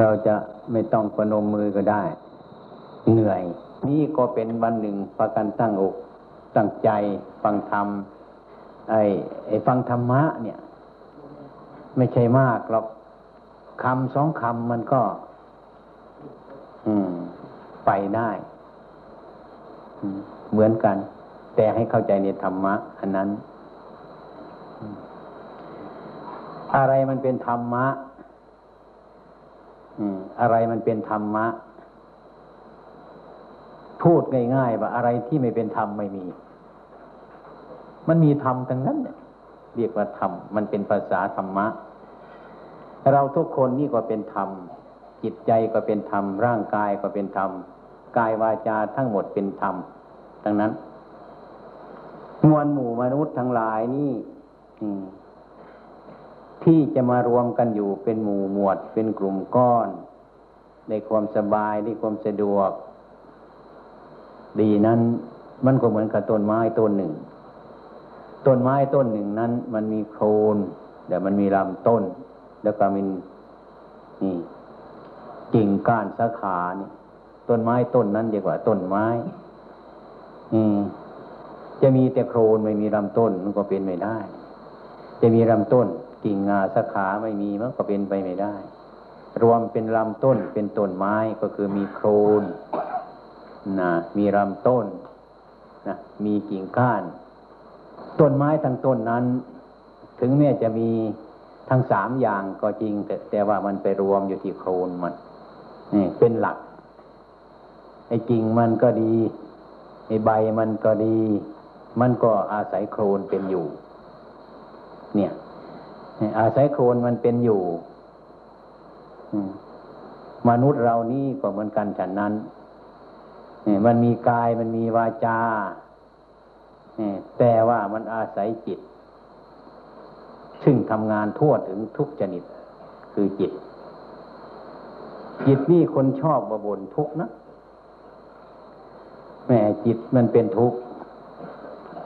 เราจะไม่ต้องประนมมือก็ได้ เหนื่อย นี่ก็เป็นวันหนึ่งประกันตั้งอกตั้งใจฟังธรรมไอ้ไอ้ฟังธรรมะ เนี่ย ไม่ใช่มากหรอกคำสองคำมันก็ อืม ไปได้เหมือนกัน แต่ให้เข้าใจในธรรมะ อันนั้น อะไรมันเป็นธรรมะ อะไรมันเป็นธรรมะ พูดง่ายๆว่าอะไรที่ไม่เป็นธรรมไม่มี มันมีธรรมทั้งนั้นเนี่ยเรียกว่าธรรมมันเป็นภาษาธรรมะ เราทุกคนนี่ก็เป็นธรรม จิตใจก็เป็นธรรม ร่างกายก็เป็นธรรม กายวาจาทั้งหมดเป็นธรรมทั้งนั้นมวลหมู่มนุษย์ทั้งหลายนี่ ที่จะมารวมกันอยู่เป็นหมู่หมวดเป็นกลุ่มก้อน ในความสบายในความสะดวก ดีนั้นมันก็เหมือนกับต้นไม้ต้นหนึ่ง ต้นไม้ต้นหนึ่งนั้น มันมีโคนเดี๋ยวมันมีลำต้น แล้วก็มีนี่กิ่งก้านสาขานี่ต้นไม้ต้นนั้นดีกว่าต้นไม้ อืม จะมีแต่โคนไม่มีลำต้นมันก็เป็นไม่ได้ จะมีลำต้น กิ่งงาสาขาไม่มีมันก็เป็นไปไม่ได้ รวมเป็นลำต้นเป็นต้นไม้ก็คือมีโครนนะมีลำต้นนะมีกิ่งก้าน ต้นไม้ทั้งต้นนั้น ถึงแม้จะมีทั้งสามอย่างก็จริง แต่แต่ว่ามันไปรวมอยู่ที่โครนมันนี่เป็นหลักไอ้กิ่งมันก็ดีไอ้ใบมันก็ดี มันก็อาศัยโครนเป็นอยู่ เนี่ย อาศัยโครนมันเป็นอยู่มนุษย์เรานี่ก็เหมือนกันฉันนั้นมันมีกายมันมีวาจาแต่ว่ามันอาศัยจิต ซึ่งทำงานทั่วถึงทุกชนิด คือจิต จิตนี่คนชอบบบ่นทุกนะแม่จิตมันเป็นทุกข์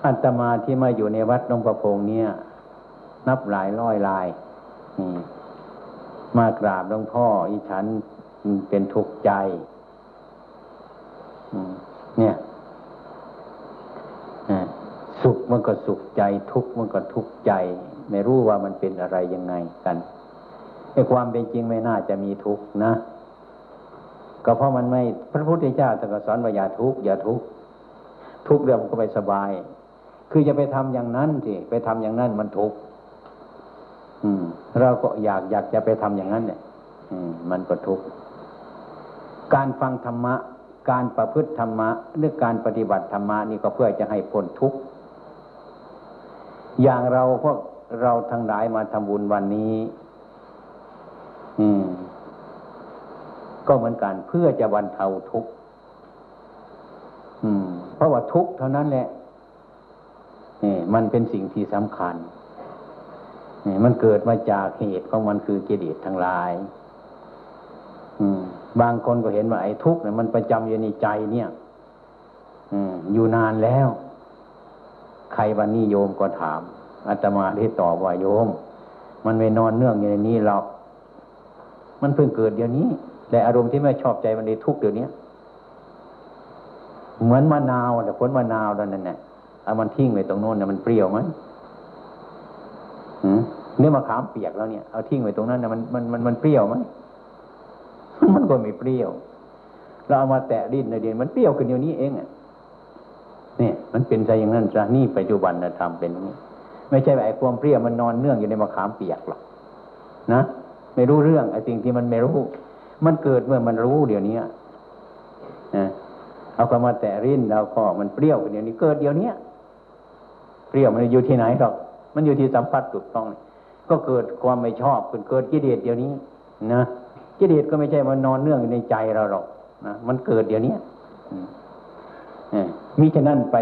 อัตมาที่มาอยู่ในวัดนงประพงเนี่ย นับหลายร้อยลายมากราบหลวงพ่ออีฉันเป็นทุกข์ใจเนี่ยสุขมันก็สุขใจ ทุกข์มันก็ทุกข์ใจ ไม่รู้ว่ามันเป็นอะไรยังไงกันไอ้ความเป็นจริงไม่น่าจะมีทุกข์นะ ก็เพราะมันไม่พระพุทธเจ้าตรัสสอนว่าอย่าทุกข์อย่าทุกข์ทุกข์เรื่องก็ไปสบาย คือจะไปทำอย่างนั้นสิไปทำอย่างนั้นมันทุกข์ เราก็อยากอยากจะไปทำอย่างนั้นเนี่ยมันก็ทุกข์การฟังธรรมะ การประพฤติธรรมะหรือการปฏิบัติธรรมะนี่ก็เพื่อจะให้พ้นทุกข์อย่างเราพวกเราทั้งหลายมาทำบุญวันนี้ อืม ก็เหมือนกันเพื่อจะบรรเทาทุกข์อืมเพราะว่าทุกข์เท่านั้นแหละนี่มันเป็นสิ่งที่สำคัญ มันเกิดมาจากเหตุของมันคือกิเลสทั้งหลายบางคนก็เห็นว่าไอ้ทุกข์เนี่ยมันประจำอยู่ในใจเนี่ยอยู่นานแล้ว ใครวันนี้โยมก็ถามอาตมาได้ตอบว่าโยม มันไม่นอนเนื่องอยู่ในนี้หรอก มันเพิ่งเกิดเดี๋ยวนี้แต่อารมณ์ที่ไม่ชอบใจมันในทุกเดี๋ยวนี้เหมือนมะนาวแต่ผลมะนาวนั่นแหละเอามันทิ้งไว้ตรงโน้นเนี่ยมันเปรี้ยวไหม เนื้อมะขามเปียกแล้วเนี่ยเอาทิ้งไว้ตรงนั้นนะมันมันมันมันเปรี้ยวไหมมันก็ไม่เปรี้ยว เราเอามาแตะดิ้นในเดียนมันเปรี้ยวขึ้นเดียวนี้เองอะเนี่ยมันเป็นใจอย่างนั้นจ้ะนี่ปัจจุบันนะทำเป็นนี้ ไม่ใช่ไอ้ความเปรี้ยวมันนอนเนื่องอยู่ในมะขามเปียกหรอกนะไม่รู้เรื่องไอ้สิ่งที่มันไม่รู้ มันเกิดเมื่อมันรู้เดี๋ยวนี้นะเอาก็มาแตะริ้นเราก็มันเปรี้ยวเดี๋ยวนี้เกิดเดี๋ยวนี้เปรี้ยวมันอยู่ที่ไหนหรอก มันอยู่ที่สัมผัสถูกต้อง ก็เกิดความไม่ชอบเกิดเกิดกิเลสเดี๋ยวนี้นะกิเลสก็ไม่ใช่มันนอนเนื่องอยู่ในใจเราหรอกนะมันเกิดเดี๋ยวนี้มิฉะนั้นไป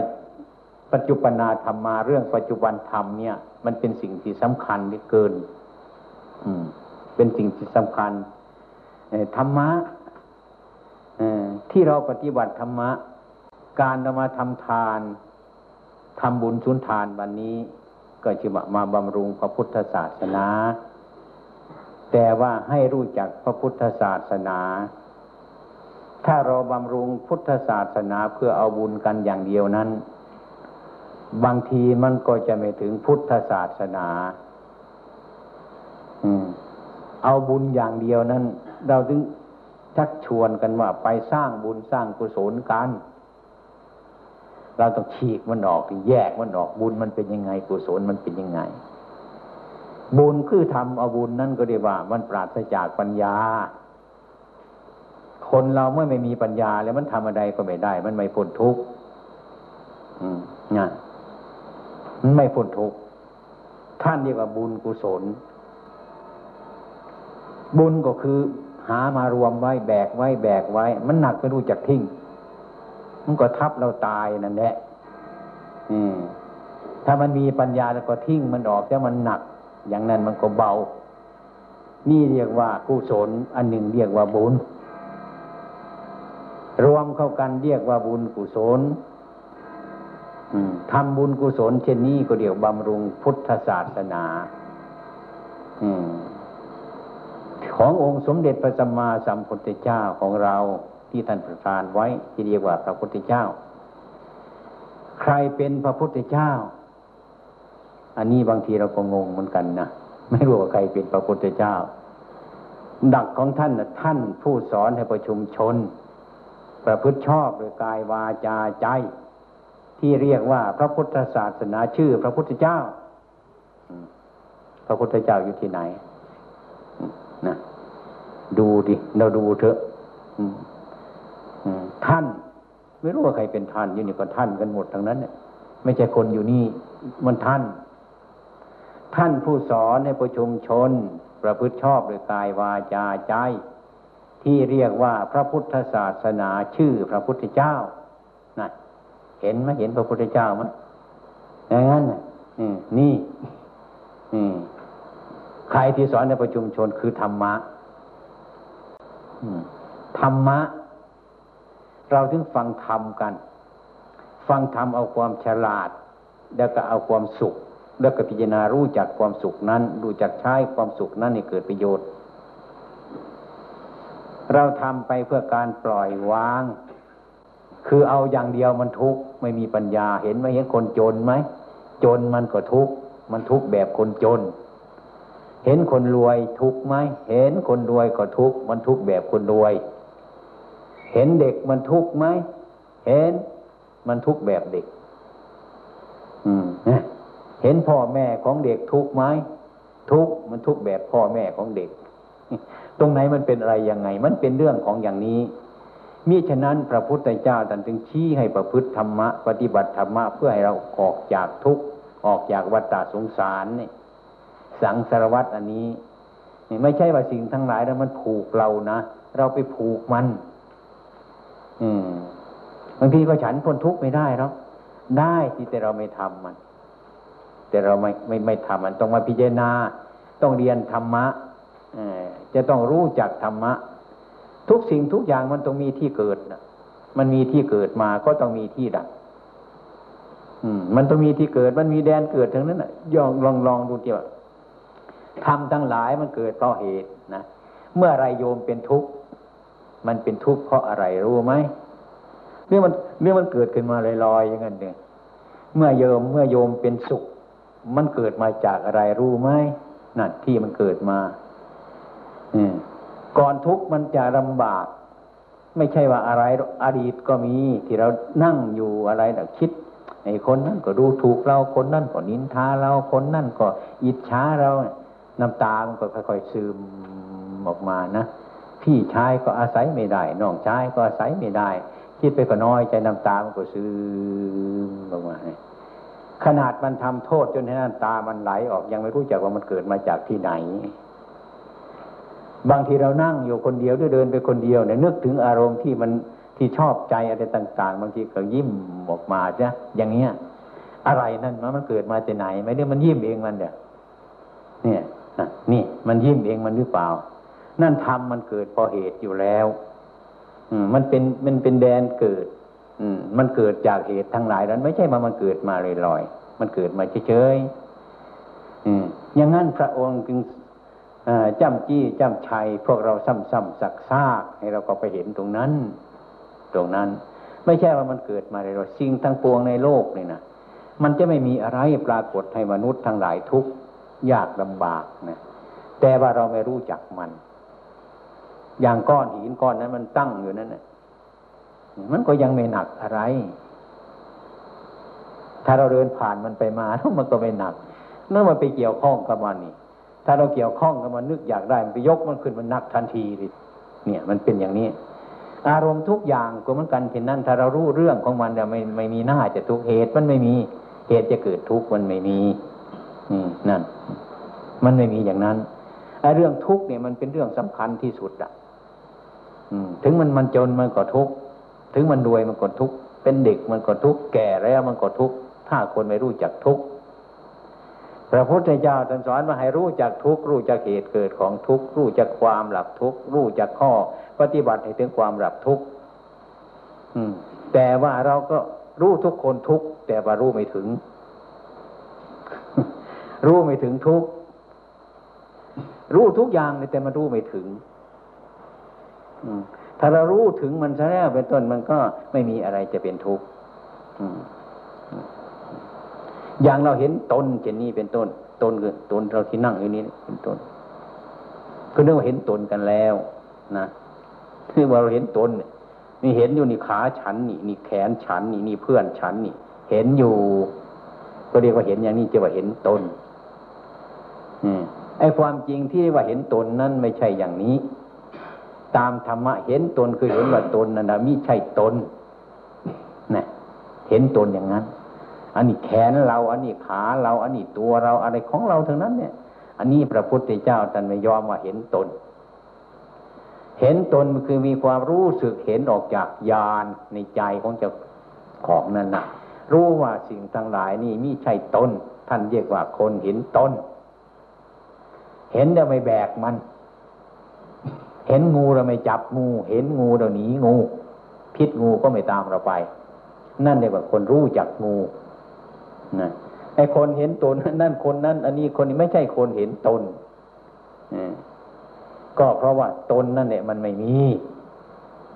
ปัจจุบันาธรรมมาเรื่องปัจจุบันธรรมเนี่ย มันเป็นสิ่งที่สำคัญที่เกิน อืม เป็นสิ่งที่สำคัญธรรมะที่เราปฏิบัติธรรมะ การเรามาทำทานทำบุญชุนทานวันนี้ ก็จะมาบำรุงพระพุทธศาสนา แต่ว่าให้รู้จักพระพุทธศาสนา ถ้าเราบำรุงพุทธศาสนาเพื่อเอาบุญกันอย่างเดียวนั้น บางทีมันก็จะไม่ถึงพุทธศาสนาเอาบุญอย่างเดียวนั้น เราถึงชักชวนกันว่าไปสร้างบุญสร้างกุศลกัน เราต้องฉีกมันออกแยกมันออกบุญมันเป็นยังไงกุศลมันเป็นยังไง บุญคือทำเอาบุญนั่นก็เรียกว่า มันปราศจากปัญญา คนเราเมื่อไม่มีปัญญา แล้วมันทำอะไรก็ไม่ได้ มันไม่พ้นทุกข์นะมันไม่พ้นทุกข์ท่านเรียกว่าบุญกุศล บุญก็คือหามารวมไว้แบกไว้แบกไว้ มันหนักไม่รู้จักทิ้ง มันก็ทับเราตายนั่นแหละถ้ามันมีปัญญาแล้วก็ทิ้งมันออกแต่มันหนัก อย่างนั้นมันก็เบา นี่เรียกว่ากุศล อันหนึ่งเรียกว่าบุญ รวมเข้ากันเรียกว่าบุญกุศลทำบุญกุศลเช่นนี้ก็เรียกบำรุงพุทธศาสนาอขององค์สมเด็จพระสัมมาสัมพุทธเจ้าของเรา ที่ท่านประทานไว้ที่เรียกว่าพระพุทธเจ้า ใครเป็นพระพุทธเจ้า อันนี้บางทีเราก็งงเหมือนกันนะไม่รู้ว่าใครเป็นพระพุทธเจ้า ดักของท่านนะท่านผู้สอนให้ประชุมชน ประพฤติชอบโดยกายวาจาใจ ที่เรียกว่าพระพุทธศาสนาชื่อ พระพุทธเจ้าพระพุทธเจ้าอยู่ที่ไหนนะดูดิ เราดูเถอะ ท่าน ไม่รู้ว่าใครเป็นท่านอยู่นี่ก็ท่านกันหมดทั้งนั้นเนี่ยไม่ใช่คนอยู่นี่มันท่าน ท่านผู้สอนในประชุมชน ประพฤติชอบโดยกายวาจาใจ ที่เรียกว่าพระพุทธศาสนาชื่อพระพุทธเจ้านะเห็นไหมเห็นพระพุทธเจ้ามั้ยอย่างนั้นนี่นี่ใครที่สอนในประชุมชนคือธรรมะธรรมะ เราถึงฟังธรรมกัน ฟังธรรมเอาความฉลาด แล้วก็เอาความสุข แล้วก็พิจารณารู้จักความสุขนั้น รู้จักใช้ความสุขนั้นให้เกิดประโยชน์ เราทำไปเพื่อการปล่อยวาง คือเอาอย่างเดียวมันทุกข์ไม่มีปัญญาเห็นไหมเห็นคนจนไหมจนมันก็ทุกข์มันทุกข์แบบคนจน เห็นคนรวยทุกข์ไหมเห็นคนรวยก็ทุกข์มันทุกข์แบบคนรวย เห็นเด็กมันทุกข์ไหม เห็น มันทุกข์แบบเด็ก อืมเห็นพ่อแม่ของเด็กทุกข์ไหม ทุกข์มันทุกข์แบบพ่อแม่ของเด็ก ตรงไหนมันเป็นอะไรยังไง มันเป็นเรื่องของอย่างนี้มิฉะนั้นพระพุทธเจ้าท่านจึงชี้ให้ประพฤติธรรมะปฏิบัติธรรมะเพื่อให้เราออกจากทุกข์ออกจากวัฏสงสารนี่สังสารวัตอันนี้ ไม่ใช่ว่าสิ่งทั้งหลายแล้วมันผูกเรานะ เราไปผูกมันอ บางทีก็ฉันพ้นทุกข์ไม่ได้หรอกได้ที่แต่เราไม่ทำมัน แต่เราไม่ไม่ไม่ทำมันต้องมาพิจารณา ต้องเรียนธรรมะจะต้องรู้จักธรรมะ ทุกสิ่งทุกอย่างมันต้องมีที่เกิดนะมันมีที่เกิดมาก็ต้องมีที่ดับมันต้องมีที่เกิด มันมีแดนเกิดทั้งนั้นนะยองลองลองดูเกี่ยวทำทั้งหลายมันเกิดเพราะเหตุนะ เมื่อไรโยมเป็นทุกข์ มันเป็นทุกข์เพราะอะไรรู้ไหมเรื่องมันเรื่องมันเกิดขึ้นมาลอยๆอย่างนั้นเองเมื่อโยมเมื่อโยมเป็นสุข มันเกิดมาจากอะไรรู้ไหมนั่นที่มันเกิดมาอืก่อนทุกข์มันจะลำบาก ไม่ใช่ว่าอะไรอดีตก็มี ที่เรานั่งอยู่อะไรแต่คิดไอ้คนนั้นก็ดูถูกเราคนนั้นก็นินทาเราคนนั้นก็อิจฉาเราน้ำตามันก็ค่อยๆซึมออกมานะ พี่ชายก็อาศัยไม่ได้น้องชายก็อาศัยไม่ได้ คิดไปก็น้อยใจน้ำตามันก็ซึมออกมาขนาดมันทำโทษจนให้น้ำตามันไหลออกยังไม่รู้จักว่ามันเกิดมาจากที่ไหน บางทีเรานั่งอยู่คนเดียวด้วยเดินไปคนเดียวเนี่ยนึกถึงอารมณ์ที่มันที่ชอบใจอะไรต่าง ๆ บางทีก็ยิ้มออกมาจ้ะอย่างเงี้ยอะไรนั่นมันเกิดมาจากไหน ไม่ได้มันยิ้มเองมันเดี๋ยเนี่ยนี่มันยิ้มเองมันหรือเปล่า นั่นทำมันเกิดพอเหตุอยู่แล้ว อืมันเป็นมันเป็นแดนเกิด อืม มันเกิดจากเหตุทั้งหลายนั้น ไม่ใช่มามันเกิดมาลอยๆมันเกิดมาเฉยๆอืมอย่างนั้นพระองค์จึงจำจี้จำชัย พวกเราซ้ำๆซักซากให้เราก็ไปเห็นตรงนั้น ตรงนั้น ไม่ใช่ว่ามันเกิดมาในเราสิ่งทั้งปวงในโลกนี่นะมันจะไม่มีอะไรปรากฏให้มนุษย์ทั้งหลายทุกข์ยากลำบากนะแต่ว่าเราไม่รู้จักมัน อย่างก้อนหินก้อนนั้น มันตั้งอยู่นั่นนะมันก็ยังไม่หนักอะไร ถ้าเราเดินผ่านมันไปมาแล้วมันก็ไม่หนัก เนื่องมาไปเกี่ยวข้องกับมันนี่ ถ้าเราเกี่ยวข้องกับมันนึกอยากได้มันไปยกมันขึ้นมันหนักทันทีเลยเนี่ย มันเป็นอย่างนี้ อารมณ์ทุกอย่างก็เหมือนกันเช่นนั้น ถ้าเรารู้เรื่องของมันเนี่ยไม่ไม่มีหน้าจะทุกเหตุมันไม่มีเหตุจะเกิดทุกข์มันไม่มีนี่นั่น มันไม่มีอย่างนั้นไอ้เรื่องทุกข์เนี่ยมันเป็นเรื่องสำคัญที่สุดอะ ถึงมันมันจนมันก็ทุกข์ถึงมันรวยมันก็ทุกข์เป็นเด็กมันก็ทุกข์แก่แล้วมันก็ทุกข์ถ้าคนไม่รู้จักทุกข์พระพุทธเจ้าท่านสอนมาให้รู้จักทุกข์รู้จักเหตุเกิดของทุกข์รู้จักความหลับทุกข์รู้จักข้อ ปฏิบัติให้ถึงความหลับทุกข์แต่ว่าเราก็รู้ทุกคนทุกข์แต่ว่ารู้ไม่ถึง รู้ไม่ถึงทุกข์รู้ทุกอย่างแต่มันรู้ไม่ถึง ถ้าเรารู้ถึงมันซะแล้วเป็นต้นมันก็ไม่มีอะไรจะเป็นทุกข์อย่างเราเห็นตนเจนนี่เป็นต้น ตนคือตนเราที่นั่งอยู่นี้เป็นต้นก็เรียกว่าเห็นตนกันแล้วนะคือว่าเราเห็นตนนี่เห็นอยู่นี่ขาฉันนี่นี่แขนฉันนี่นี่เพื่อนฉันนี่ เห็นอยู่ ก็เรียกว่าเห็นอย่างนี้จะว่าเห็นตนไอ้ความจริงที่ว่าเห็นตนนั้นไม่ใช่อย่างนี้ ตามธรรมะเห็นตนคือเห็นว่าตนนั่นมิใช่ตนนะเห็นตนอย่างนั้น อันนี้แขนเรา อันนี้ขาเรา อันนี้ตัวเราอะไรของเราทั้งนั้น เนี่ย อันนี้พระพุทธเจ้าท่านไม่ยอมว่าเห็นตน เห็นตนคือมีความรู้สึกเห็นออกจากญาณในใจของเจ้าของนั่นนะรู้ว่าสิ่งทั้งหลายนี่มิใช่ตนท่านเรียกว่าคนเห็นตนเห็นแล้วไม่แบกมัน เห็นงูเราไม่จับงู เห็นงูเราหนีงู พิษงูก็ไม่ตามเราไป นั่นเรียกว่าคนรู้จักงูนะไอ้คนเห็นตนนั่นคนนั้น อันนี้คนนี้ไม่ใช่คนเห็นตนก็เพราะว่าตนนั่นเนี่ยมันไม่มี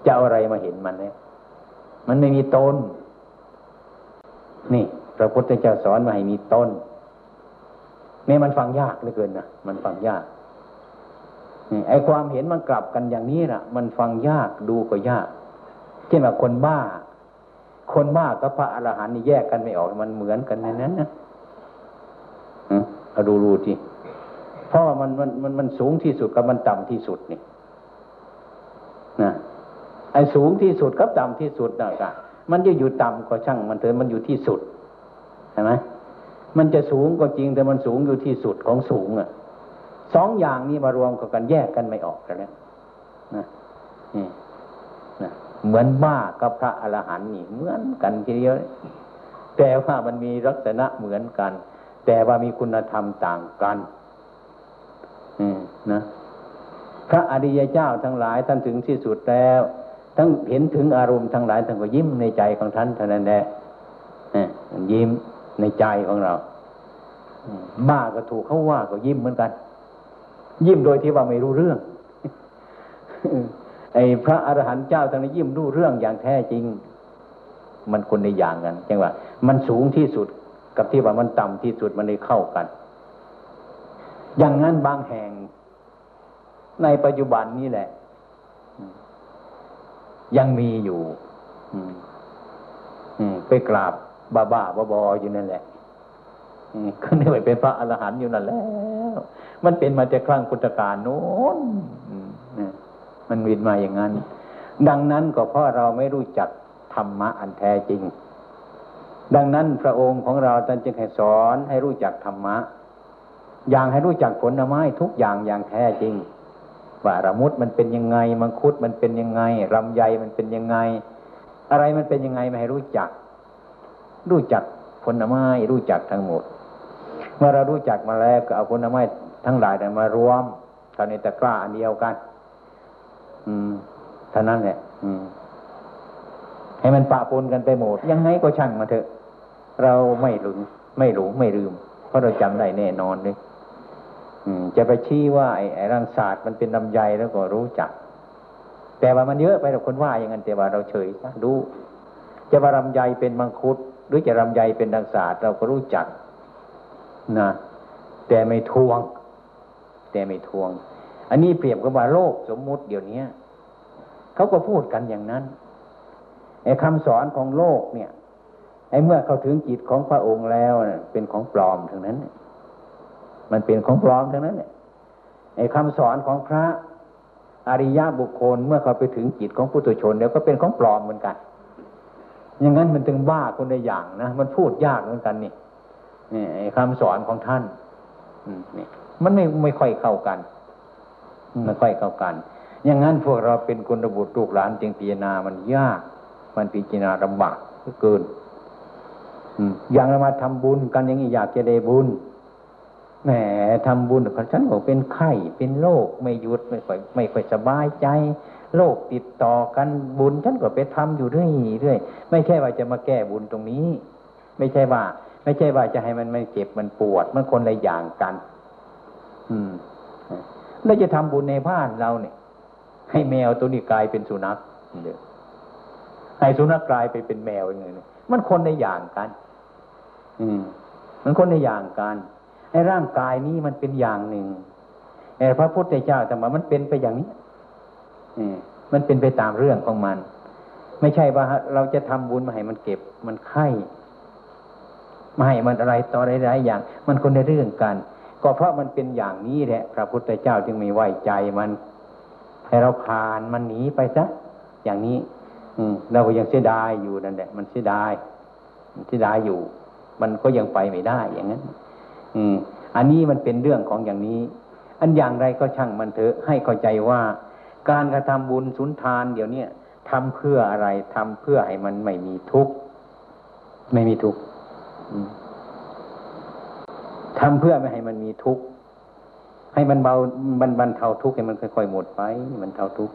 จะอะไรมาเห็นมันเนี่ยมันไม่มีตน นี่พระพุทธเจ้าสอนมาให้มีตนแม้มันฟังยากเหลือเกินนะมันฟังยาก ไอ้ความเห็นมันกลับกันอย่างนี้นะมันฟังยากดูก็ยากเช่นแบบคนบ้า คนบ้ากับพระอรหันต์นี่แยกกันไม่ออกมันเหมือนกันในนั้นนะเอาดูรูทีเพราะว่ามันมันมันมันสูงที่สุดกับมันต่ำที่สุดนี่นะไอ้สูงที่สุดกับต่ำที่สุดนะกะมันจะอยู่ต่ำก็ช่าง มันเถอะมันอยู่ที่สุดใช่ไหมมันจะสูงก็จริงแต่มันสูงอยู่ที่สุดของสูงอะ สองอย่างนี้มารวมกันแยกกันไม่ออกกันแล้วนะนี่นะเหมือนบ้ากับพระอรหันต์นี่เหมือนกันทีเดียวแต่ว่ามันมีลักษณะเหมือนกัน แต่ว่ามีคุณธรรมต่างกันนะพระอริยเจ้าทั้งหลายท่านถึงที่สุดแล้ว ทั้งเห็นถึงอารมณ์ทั้งหลายท่านก็ยิ้มในใจของท่านเท่านั้นแหละยิ้มในใจของเรา บ้าก็ถูกเขาว่าก็ยิ้มเหมือนกัน ยิ้มโดยที่ว่าไม่รู้เรื่องไอ้พระอรหันต์เจ้าทั้งนี้ยิ้มรู้เรื่องอย่างแท้จริง มันคนในอย่างกันจังว่า มันสูงที่สุดกับที่ว่ามันต่ำที่สุดมันได้เข้ากัน อย่างนั้นบางแห่ง ในปัจจุบันนี้แหละ ยังมีอยู่ไปกราบบ้าบ้าบออยู่นั่นแหละ ก็นี่ไปเป็นพระอรหันต์อยู่นั่นแล้ว มันเป็นมาจากครั้งพุทธกาลโน้นมันวินมาอย่างนั้น ดังนั้นก็เพราะเราไม่รู้จักธรรมะอันแท้จริง ดังนั้นพระองค์ของเราท่านจึงให้สอนให้รู้จักธรรมะ อย่างให้รู้จักผลไม้ทุกอย่างอย่างแท้จริง ว่าระมุดมันเป็นยังไง มังคุดมันเป็นยังไงลำไยมันเป็นยังไง อะไรมันเป็นยังไงมาให้รู้จัก รู้จักผลไม้รู้จักทั้งหมด เมื่อเรารู้จักมาแล้วก็เอาผลไม้ทั้งหลายมารวมเข้าในตะกร้าอันเดียวกัน อืมเท่านั้นแหละอืม ให้มันปะปนกันไปหมด ยังไงก็ช่างมาเถอะ เราไม่หลงไม่หลงไม่ลืม เพราะเราจำได้แน่นอนเลยจะไปชี้ว่าไอ้ไอ้รังศาสตร์มันเป็นลำไยแล้วก็รู้จัก แต่ว่ามันเยอะไปแต่คนว่าอย่างนั้นแต่ว่าเราเฉยนะดู จะว่าลำไยเป็นมังคุด หรือจะลำไยเป็นรังศาสตร์เราก็รู้จัก นะแต่ไม่ทวง แต่ไม่ทวง อันนี้เปรียบกับว่าโลกสมมุติเดี๋ยวนี้เขาก็พูดกันอย่างนั้นไอ้คำสอนของโลกเนี่ยไอ้เมื่อเขาถึงจิตของพระองค์แล้วเป็นของปลอมทั้งนั้น มันเป็นของปลอมทั้งนั้นเนี่ยไอ้คำสอนของพระอริยบุคคลเมื่อเขาไปถึงจิตของผู้ตุชนแล้วก็เป็นของปลอมเหมือนกัน อย่างนั้นมันถึงบ้าคนในอย่างนะมันพูดยากเหมือนกันนี่ คำสอนของท่านนี่มันไม่ไม่ค่อยเข้ากันไม่ค่อยเข้ากัน อย่างนั้นพวกเราเป็นคนระบุลูกหลานจึงพิจารณามันยาก มันพิจารณาลำบากเกินอย่างเรามาทำบุญกันอย่างนี้อยากจะได้บุญแหมทำบุญของฉันบอกเป็นไข้เป็นโรคไม่หยุดไม่ค่อยไม่ค่อยสบายใจโรคติดต่อกันบุญฉันก็ไปทำอยู่เรื่อยเรื่อยไม่ใช่ว่าจะมาแก้บุญตรงนี้ ไม่ใช่ว่า ไม่ใช่ว่าจะให้มันไม่เจ็บมันปวดมันคนละอย่างกัน อืมเราจะทำบุญในบ้านเราเนี่ย ให้แมวตัวนี้กลายเป็นสุนัขเดี๋ยให้สุนัขกลายไปเป็นแมวอย่างเงี้ยมันคนในอย่างกัน อืม มันคนในอย่างกันไอ้ร่างกายนี้มันเป็นอย่างหนึ่งไอ้พระพุทธเจ้าแต่มามันเป็นไปอย่างนี้มันเป็นไปตามเรื่องของมัน ไม่ใช่ว่าเราจะทำบุญมาให้มันเก็บมันไข่ ไมาให้มันอะไรต่ออะไรหลายอย่าง มันคนในเรื่องกัน ก็เพราะมันเป็นอย่างนี้แหละ พระพุทธเจ้าจึงไม่ไว้ใจมันให้เราผ่านมันหนีไปซะอย่างนี้ อืมเราก็ยังเสียดายอยู่นั่นแหละมันเสียดายมันเสียดายอยู่ มันก็ยังไปไม่ได้อย่างนั้น อืม อันนี้มันเป็นเรื่องของอย่างนี้ อันอย่างไรก็ช่างมันเถอะให้เข้าใจว่า การกระทำบุญสุนทานเดี๋ยวเนี้ทำเพื่ออะไรทำเพื่อให้มันไม่มีทุกข์ไม่มีทุกข์ ทำเพื่อไม่ให้มันมีทุกข์ให้มันเบาบรรบรรเทาทุกข์ให้มันค่อยๆหมดไปมันเทาทุกข์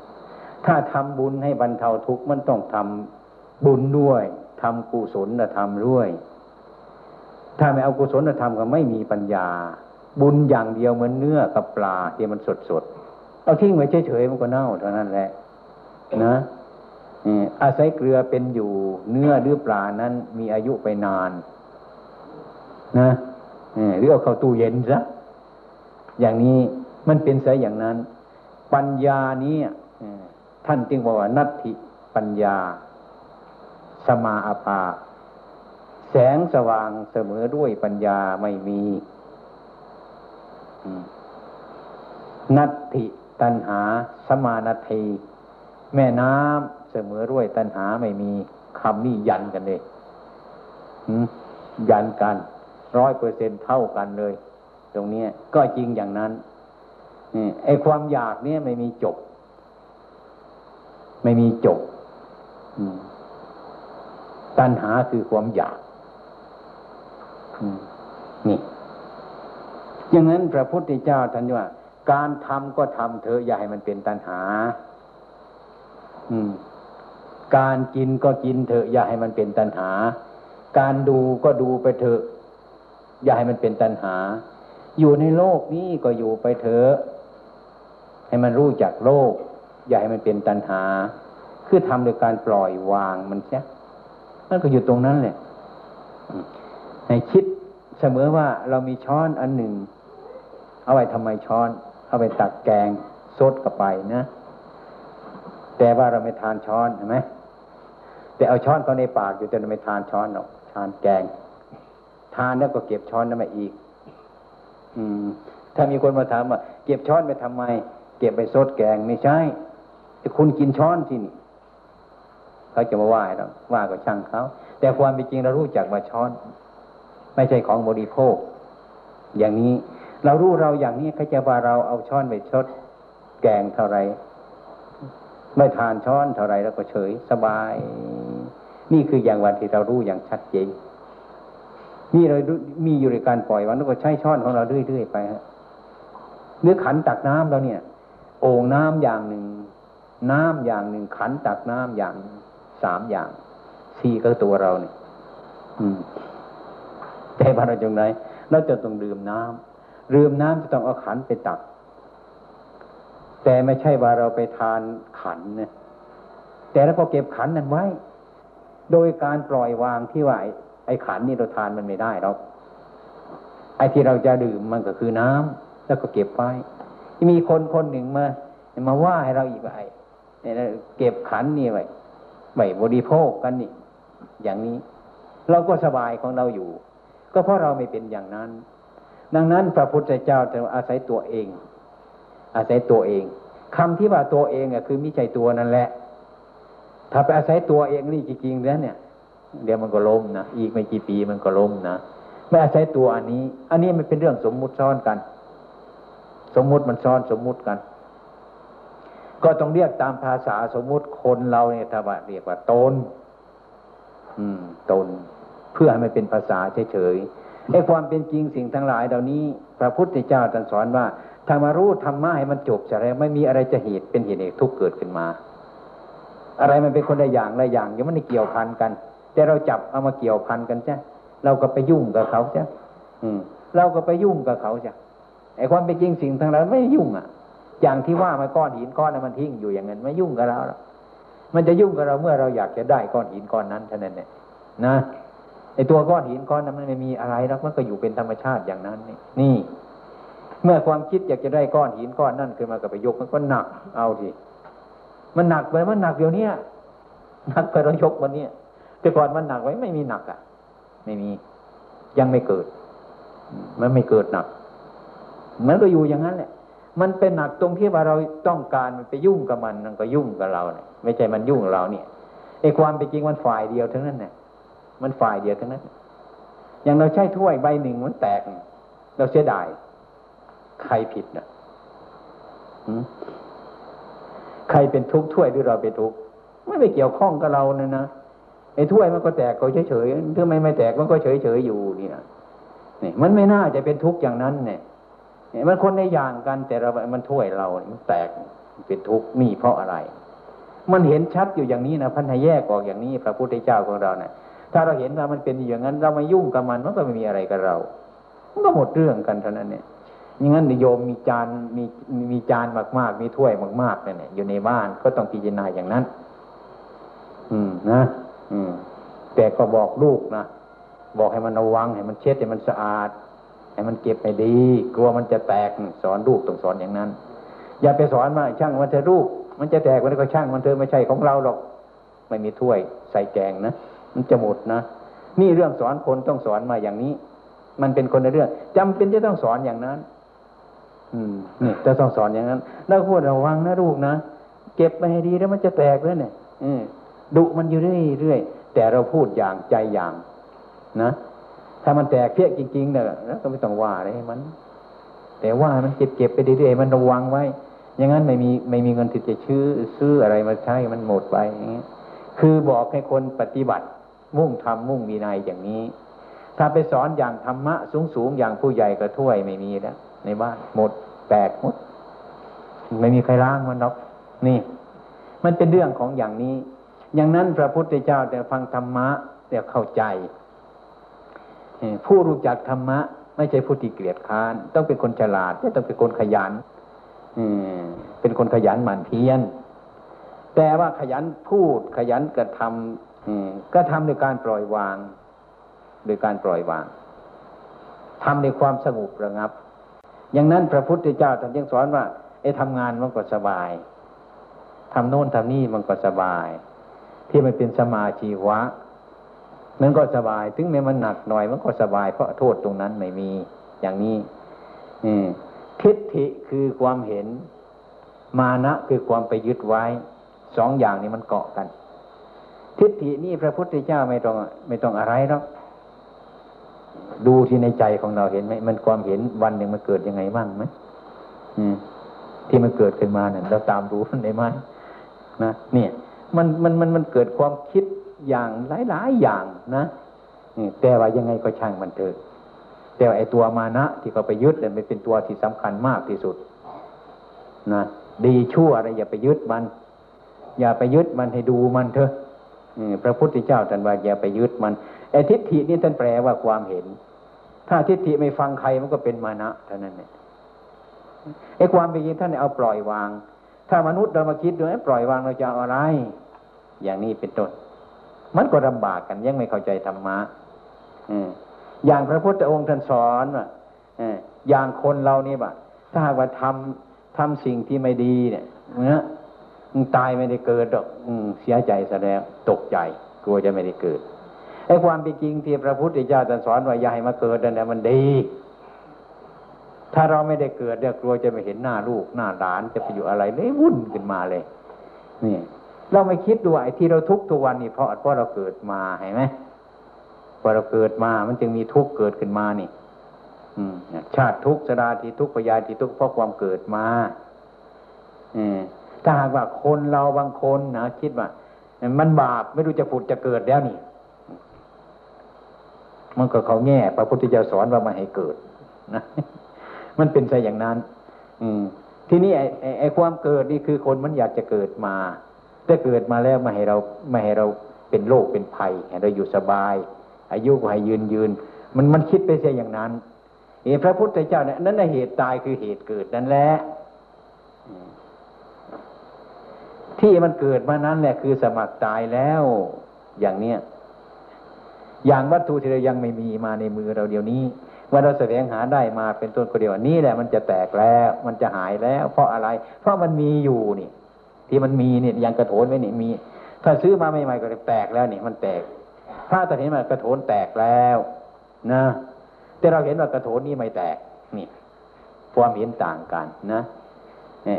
ถ้าทำบุญให้บรรเทาทุกข์มันต้องทำบุญด้วยทำกุศลธรรมด้วย ถ้าไม่เอากุศลธรรมก็ไม่มีปัญญา บุญอย่างเดียวเหมือนเนื้อกับปลาที่มันสดสดเอาทิ้งไว้เฉยๆมันก็เน่าเท่านั้นแหละนะอาศัยเกลือเป็นอยู่เนื้อหรือปลานั้นมีอายุไปนาน นะหรือเอาเข้าตู้เย็นซะอย่างนี้มันเป็นซะอย่างนั้น ปัญญานี้ท่านจึงบอกว่านัตถิปัญญา สมาอาภาแสงสว่างเสมอด้วยปัญญาไม่มี นัตถิตันหา สมานาที แม่น้ำเสมอด้วยตันหาไม่มีคำนี้ยันกันเลยยันกัน ร้อยเปอร์เซ็นเท่ากันเลย ตรงนี้ก็จริงอย่างนั้นไอ้ความอยากเนี่ยไม่มีจบ ไม่มีจบตัณหาคือความอยากนี่อย่างนั้นพระพุทธเจ้าท่านว่า การทำก็ทำเถอะอย่าให้มันเป็นตัณหาการกินก็กินเถอะอย่าให้มันเป็นตัณหา การดูก็ดูไปเถอะ อย่าให้มันเป็นตัณหา อยู่ในโลกนี้ก็อยู่ไปเถอะให้มันรู้จักโลก อย่าให้มันเป็นตัณหา คือทำโดยการปล่อยวางมันเสียมันก็อยู่ตรงนั้นแหละให้คิดเสมอว่าเรามีช้อนอันหนึ่ง เอาไว้ทำไมช้อน เอาไปตักแกงซดกับไปนะ แต่ว่าเราไม่ทานช้อนเห็นไหมแต่เอาช้อนเขาในปากอยู่แต่เราไม่ทานช้อนหรอกทานแกง ทานแล้วก็เก็บช้อนนั้นมาอีก อืม ถ้ามีคนมาถามว่าเก็บช้อนไปทำไม เก็บไปซดแกงไม่ใช่คุณกินช้อนที่นี่เขาจะมาว่าเราว่าก็ช่างเขาแต่ความเป็นจริงเรารู้จักว่าช้อน ไม่ใช่ของบริโภค อย่างนี้เรารู้เราอย่างนี้เขาจะว่าเราเอาช้อนไปชด แกงเท่าไรไม่ทานช้อนเท่าไรแล้วก็เฉยสบาย นี่คืออย่างวันที่เรารู้อย่างชัดเจน นี่เรามีอยู่ในการปล่อยวันแล้วก็ใช้ช้อนของเราเรื่อยๆไปฮะเนื้อขันตักน้ำเราเนี่ย โอ่งน้ำอย่างหนึ่ง น้ำอย่างหนึ่ง ขันตักน้ำอย่างสามอย่างสี่ก็ตัวเราเนี่ย อืมแต่ว่าเราจงไหนเราจะต้องดื่มน้ำลืมน้ำจะต้องเอาขันไปตัก แต่ไม่ใช่ว่าเราไปทานขันนะแต่แล้วพอเก็บขันนั้นไว้ โดยการปล่อยวางที่ว่า ไอ้ขันนี่เราทานมันไม่ได้หรอกไอ้ที่เราจะดื่มมันก็คือน้ำแล้วก็เก็บไว้มีคนคนหนึ่งมามาว่าให้เราอีกไอ้เก็บขันนี่ไว้ไว้บริโภคกันนี่ อย่างนี้ เราก็สบายของเราอยู่ ก็เพราะเราไม่เป็นอย่างนั้น ดังนั้นพระพุทธเจ้าจะอาศัยตัวเอง อาศัยตัวเองคำที่ว่าตัวเองอะคือมิใช่ตัวนั่นแหละ ถ้าไปอาศัยตัวเองนี่จริงๆแล้วเนี่ย เดี๋ยวมันก็ล้มนะอีกไม่กี่ปีมันก็ล้มนะไม่อาศัยตัวอันนี้ อันนี้มันเป็นเรื่องสมมุติซ้อนกัน สมมุติมันซ้อนสมมุติกัน ก็ต้องเรียกตามภาษาสมมุติคนเราเนี่ยถ้าว่าเรียกว่าตนอืมตน เพื่อให้มันเป็นภาษาเฉยๆไอ้ความเป็นจริงสิ่งทั้งหลายเหล่านี้ พระพุทธเจ้าตรัสสอนว่าถ้ามารู้ธรรมะให้มันจบจะแล้วไม่มีอะไรจะเหตุเป็นเหตุเอกทุกเกิดขึ้นมา อะไรมันเป็นคนละอย่างละอย่างยังไม่ได้เกี่ยวพันกัน แต่เราจับเอามาเกี่ยวพันกันใช่เราก็ไปยุ่งกับเขาใช่อืมเราก็ไปยุ่งกับเขาใช่ไอ้ความเป็นจริงสิ่งทั้งหลายไม่ยุ่งอะ อย่างที่ว่ามันก้อนหินก้อนนั้นมันทิ้งอยู่อย่างนั้นไม่ยุ่งกับเราหรอกมันจะยุ่งกับเราเมื่อเราอยากจะได้ก้อนหินก้อนนั้นเท่านั้นเนี่ยนะไอ้ตัวก้อนหินก้อนนั้นมันไม่มีอะไรแล้วมันก็อยู่เป็นธรรมชาติอย่างนั้นนี่นี่ เมื่อความคิดอยากจะได้ก้อนหินก้อนนั่นขึ้นมากับไปยกมันก็หนักเอาทีมันหนักไปมันหนักเดี๋ยวนี้หนักไปเรายกวันนี้ แต่ก่อนมันหนักไว้ไม่มีหนักอะ ไม่มี ยังไม่เกิด มันไม่เกิดหนัก มันก็อยู่อย่างนั้นแหละ มันเป็นหนักตรงที่ว่าเราต้องการมันไปยุ่งกับมันมันก็ยุ่งกับเราเนี่ยไม่ใช่มันยุ่งกับเราเนี่ยไอ้ความเป็นจริงมันฝ่ายเดียวทั้งนั้นเนี่ยมันฝ่ายเดียวทั้งนั้น อย่างเราใช้ถ้วยใบหนึ่งมันแตก เราเสียดาย ใครผิดนะใครเป็นทุกข์ถ้วยหรือเราเป็นทุกข์ไม่ไปเกี่ยวข้องกับเราเนี่ยนะ ไอ้ถ้วยมันก็แตกก็เฉยเฉยถ้าไม่ไม่แตกมันก็เฉยเฉยอยู่นี่นะนี่มันไม่น่าจะเป็นทุกข์อย่างนั้นเนี่ยมันคนในอย่างกันแต่เรา มันถ้วยเรามันแตกเป็นทุกข์นี่เพราะอะไร มันเห็นชัดอยู่อย่างนี้นะพันธะแยกออกอย่างนี้ พระพุทธเจ้าของเราเนะี่ยถ้าเราเห็นว่ามันเป็นอย่างนั้น เราไม่ยุ่งกับมันมันก็ไม่มีอะไรกับเรา มันก็หมดเรื่องกันเท่านั้นเนี่ยอย่างนั้นโยมมีจานมีมีจานมากๆ มีถ้วยมากๆเนี่ยอยู่ในบ้านก็ต้องพิจารณาอย่างนั้น อืมนะ อืม แต่ก็บอกลูกนะบอกให้มันระวังให้มันเช็ดให้มันสะอาด ให้มันเก็บให้ดี กลัวมันจะแตกสอนลูกต้องสอนอย่างนั้น อย่าไปสอนมาช่างมันจะลูกมันจะแตกมันก็ช่างมันเธอไม่ใช่ของเราหรอก ไม่มีถ้วยใส่แกงนะมันจะหมดนะนี่เรื่องสอนคนต้องสอนมาอย่างนี้ มันเป็นคนในเรื่องจำเป็นจะต้องสอนอย่างนั้น อืมนี่จะต้องสอนอย่างนั้น แล้วพูดระวังนะลูกนะเก็บไปให้ดีแล้วมันจะแตกแล้วเนี่ย อืม ดุมันอยู่เรื่อยๆแต่เราพูดอย่างใจอย่างนะถ้ามันแตกเพี้ยจริงๆเนี่ยแล้วก็ไม่ต้องว่าอะไรมัน แต่ว่ามันเก็บเก็บไปเรื่อยๆมันระวังไว้ อย่างนั้นไม่มีไม่มีเงินที่จะซื้อซื้ออะไรมาใช้มันหมดไปอย่างนี้คือบอกให้คนปฏิบัติ มุ่งทำมุ่งมีนายอย่างนี้ ถ้าไปสอนอย่างธรรมะสูงๆอย่างผู้ใหญ่ก็ถ้วยไม่มีแล้วในบ้านหมดแตกหมด ไม่มีใครล้างมันหรอกนี่ มันเป็นเรื่องของอย่างนี้ อย่างนั้นพระพุทธเจ้าแต่ฟังธรรมะแต่เข้าใจ ผู้รู้จักธรรมะ ไม่ใช่ผู้ที่เกลียดค้าน ต้องเป็นคนฉลาดต้องเป็นคนขยันเป็นคนขยันหมั่นเพียรแต่ว่าขยันพูดขยันกระทำก็ทำโดยการปล่อยวาง โดยการปล่อยวางทำในความสงบระงับ อย่างนั้นพระพุทธเจ้าท่านยังสอนว่าไอ้ทำงานมันก็สบายทำโน่นทำนี่มันก็สบาย ที่มันเป็นสมาชีวะ มันก็สบาย ถึงแม้มันหนักหน่อย มันก็สบาย เพราะโทษตรงนั้นไม่มี อย่างนี้ทิฏฐิคือความเห็น มานะคือความไปยึดไว้ สองอย่างนี้มันเกาะกัน ทิฏฐินี่พระพุทธเจ้าไม่ต้องไม่ต้องอะไรหรอกดูที่ในใจของเราเห็นไหมมันความเห็นวันหนึ่งมันเกิดยังไงบ้างไหมที่มันเกิดขึ้นมาเนี่ยเราตามรู้มันได้ไหมนะเนี่ย มันมันมันมันเกิดความคิดอย่างหลายหลายอย่างนะแต่ว่ายังไงก็ช่างมันเถอะแต่ว่าไอ้ตัวมานะ ที่เขาไปยึดเนี่ยมันเป็นตัวที่สำคัญมากที่สุดนะดีชั่วอะไรอย่าไปยึดมัน อย่าไปยึดมันให้ดูมันเถอะพระพุทธเจ้าท่านว่าอย่าไปยึดมันไอ้ทิฏฐินี่ท่านแปลว่าความเห็น ถ้าทิฏฐิไม่ฟังใครมันก็เป็นมานะเท่านั้นเนี่ยไอ้ความเป็นจริงท่านเอาปล่อยวาง ถ้ามนุษย์เรามาคิดดูไอ้ปล่อยวางเราจะเอาอะไร อย่างนี้เป็นต้น มันก็ลำบากกันยังไม่เข้าใจธรรมะอย่างพระพุทธองค์ท่านสอนว่าอย่างคนเรานี่บะถ้าหากว่าทำทำสิ่งที่ไม่ดีเนี่ยเนะตายไม่ได้เกิดหรอกเสียใจแสดงตกใจ กลัวจะไม่ได้เกิดไอ้ความเป็นจริงที่พระพุทธเจ้าท่านสอนว่าอย่าให้มาเกิดนั่นแหละมันดี ถ้าเราไม่ได้เกิดเนี่ยกลัวจะไม่เห็นหน้าลูกหน้าหลานจะไปอยู่อะไรเลยวุ่นขึ้นมาเลย นี่ เราไม่คิดดูไอ้ที่เราทุกทุกวันนี่เพราะเพราะเราเกิดมาเห็นไหมพอเราเกิดมามันจึงมีทุกข์เกิดขึ้นมานี่ อืมชาติทุกข์สดาทีทุกข์ปยาทีทุกข์เพราะความเกิดมาอถ้าหากว่าคนเราบางคนนะคิดว่ามันบาปไม่รู้จะผุดจะเกิดแล้วนี่ มันก็เขาแง่พระพุทธเจ้าสอนว่ามาให้เกิดนะมันเป็นใจอย่างนั้น อืม ที่นี่ไอ้ไอ้ความเกิดนี่คือคนมันอยากจะเกิดมา ถ้เกิดมาแล้วมาให้เรามาให้เราเป็นโรคเป็นภัยให้เราอยู่สบาย อายุก็ให้ยืนยืน มันมันคิดไปเสียอย่างนั้นเอพระพุทธเจ้าเนี่ยนั่นเหตุตายคือเหตุเกิดนั่นแหละที่มันเกิดมานั้นแหละคือสมัครตายแล้ว อย่างเนี้ยอย่างวัตถุที่เรายังไม่มีมาในมือเราเดี๋ยวนี้ว่าเราแสวงหาได้มาเป็นต้นคนเดียวนี้แหละมันจะแตกแล้ว มันจะหายแล้ว เพราะอะไร เพราะมันมีอยู่นี่ ที่มันมีเนี่ยยังกระโถนไว้นี่มี ถ้าซื้อมาใหม่ๆก็แตกแล้วนี่มันแตก ถ้าตอนนี้มันกระโถนแตกแล้วนะ แต่เราเห็นว่ากระโถนนี้ไม่แตกนี่ความเห็นต่างกันนะ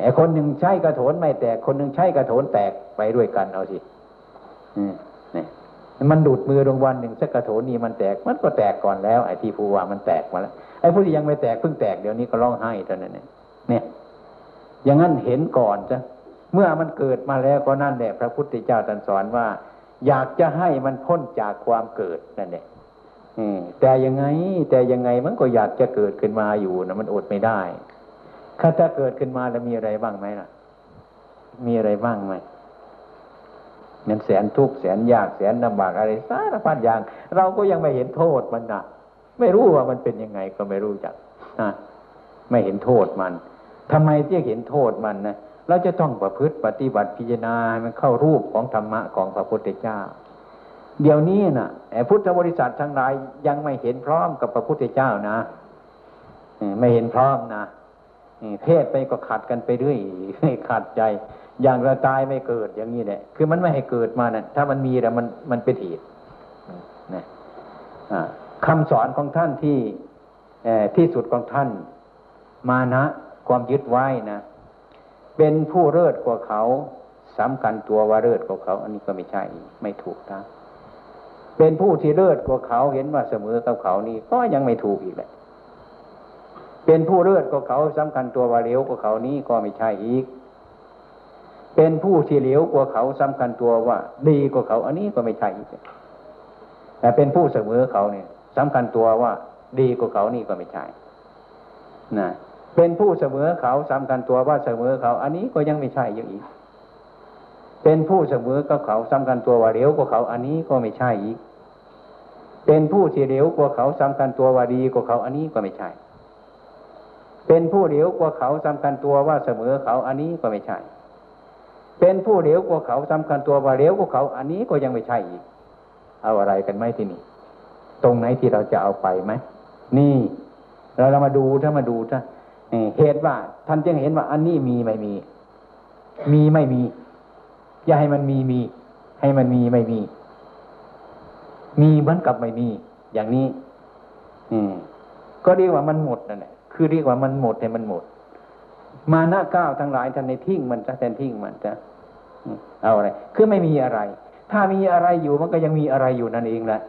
ไอ้คนหนึ่งใช้กระโถนไม่แตก คนหนึ่งใช้กระโถนแตกไปด้วยกันเอาสินี่มันดูดมือลงวันหนึ่งสักกระโถนนี้มันแตก มันก็แตกก่อนแล้ว ไอ้ที่ผู้ว่ามันแตกมาแล้วไอ้ผู้ที่ยังไม่แตกเพิ่งแตกเดี๋ยวนี้ก็ร้องไห้ตอนนั้นเนี่ยเนี่ย อย่างนั้นเห็นก่อนจ้ะ เมื่อมันเกิดมาแล้วก็นั่นแหละพระพุทธเจ้าตรัสสอนว่า อยากจะให้มันพ้นจากความเกิดนั่นแหละแต่ยังไง แต่ยังไงมันก็อยากจะเกิดขึ้นมาอยู่นะมันอดไม่ได้ถ้าถ้าเกิดขึ้นมาแล้วมีอะไรบ้างไหมล่ะ มีอะไรบ้างไหมมันแสนทุกข์แสนยากแสนลำบากอะไรสารพัดอย่าง เราก็ยังไม่เห็นโทษมันนะไม่รู้ว่ามันเป็นยังไงก็ไม่รู้จักนะไม่เห็นโทษมันทำไมที่เห็นโทษมันนะ เราจะต้องประพฤติปฏิบัติพิจารณามันเข้ารูปของธรรมะของพระพุทธเจ้า เดี๋ยวนี้นะ่ะไอ้พุทธบริษัททั้งหลายยังไม่เห็นพร้อมกับพระพุทธเจ้านะไม่เห็นพร้อมนะเทศไปก็ขัดกันไปเรื่อยขัดใจ อย่างเราตายไม่เกิดอย่างนี้แหละคือมันไม่ให้เกิดมานะ่ะถ้ามันมีแล้วมันมันเป็นเหตุนะคำสอนของท่านที่ที่สุดของท่าน มานะความยึดไว้นะ เป็นผู้เลิศกว่าเขาสำคัญตัวว่าเลิศกว่าเขา อันนี้ก็ไม่ใช่ไม่ถูกนะเป็นผู้ที่เลิศกว่าเขาเห็นว่าเสมอกับเขานี่ก็ยังไม่ถูกอีกแหละเป็นผู้เลิศกว่าเขาสำคัญตัวว่าเหลวกว่าเขานี้ก็ไม่ใช่อีก เป็นผู้ที่เหลวกว่าเขาสำคัญตัวว่า ดีกว่าเขา อันนี้ก็ไม่ใช่อีกแต่เป็นผู้เสมอเขาเนี่ยสำคัญตัวว่า ดีกว่าเขานี่ก็ไม่ใช่นะ เป็นผู้เสมอเขาสำคัญตัวว่าเสมอเขา อันนี้ก็ยังไม่ใช่อยู่อีก เป็นผู้เสมอกับเขาสำคัญตัวว่าเหลวกว่าเขา อันนี้ก็ไม่ใช่อีก เป็นผู้ที่เหลวกว่าเขาสำคัญตัวว่าดีกว่าเขา อันนี้ก็ไม่ใช่ เป็นผู้เหลวกว่าเขาสำคัญตัวว่าเสมอเขา อันนี้ก็ไม่ใช่ เป็นผู้เหลวกว่าเขาสำคัญตัวว่าเหลวกว่าเขา อันนี้ก็ยังไม่ใช่อีก เอาอะไรกันไหมที่นี่ตรงไหนที่เราจะเอาไปไหมนี่เราเรามาดูถ้ามาดูถ้า เหตุว่า ท่านจึงเห็นว่า อันนี้มีไม่มี มีไม่มี อย่าให้มันมีมี ให้มันมีไม่มี มีเหมือนกับไม่มี อย่างนี้ อืม ก็เรียกว่ามันหมดนั่นแหละคือเรียกว่ามันหมดให้มันหมด มาหน้าก้าวทั้งหลายท่านในทิ้งมันจะแทนทิ้งมันจะเอาอะไร คือไม่มีอะไร ถ้ามีอะไรอยู่มันก็ยังมีอะไรอยู่นั่นเองแหละ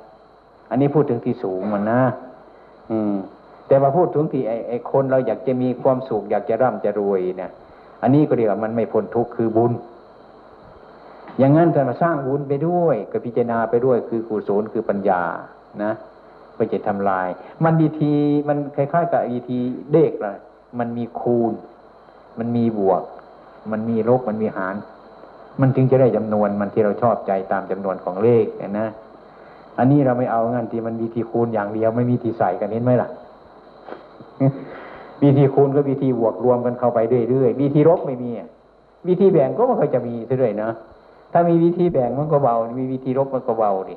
อันนี้พูดถึงที่สูงมันนะ อืม แต่มาพูดถึงที่ไอ้ไอคนเราอยากจะมีความสุขอยากจะร่ำจะรวยเนี่ยอันนี้ก็เรียกว่ามันไม่พ้นทุกข์คือบุญ อย่างนั้นท่ามาสร้างบุญไปด้วยกับพิจารณาไปด้วยคือกุศลคือปัญญานะก็จะทำลาย มันดีทีมันคล้ายๆกับอีทีเด็กเลยมันมีคูณ มันมีบวก มันมีลบมันมีหาร มันจึงจะได้จำนวนมันที่เราชอบใจตามจำนวนของเลขนะอันนี้เราไม่เอางั้นที่มันวิธีคูณอย่างเดียวไม่มีที่ใส่กันเห็นไหมล่ะ วิธีคูณก็วิธีบวกรวมกันเข้าไปเรื่อยๆวิธีลบไม่มีวิธีแบ่งก็ไม่เคยจะมีซะด้วยนะถ้ามีวิธีแบ่งมันก็เบา มีวิธีลบมันก็เบาดิ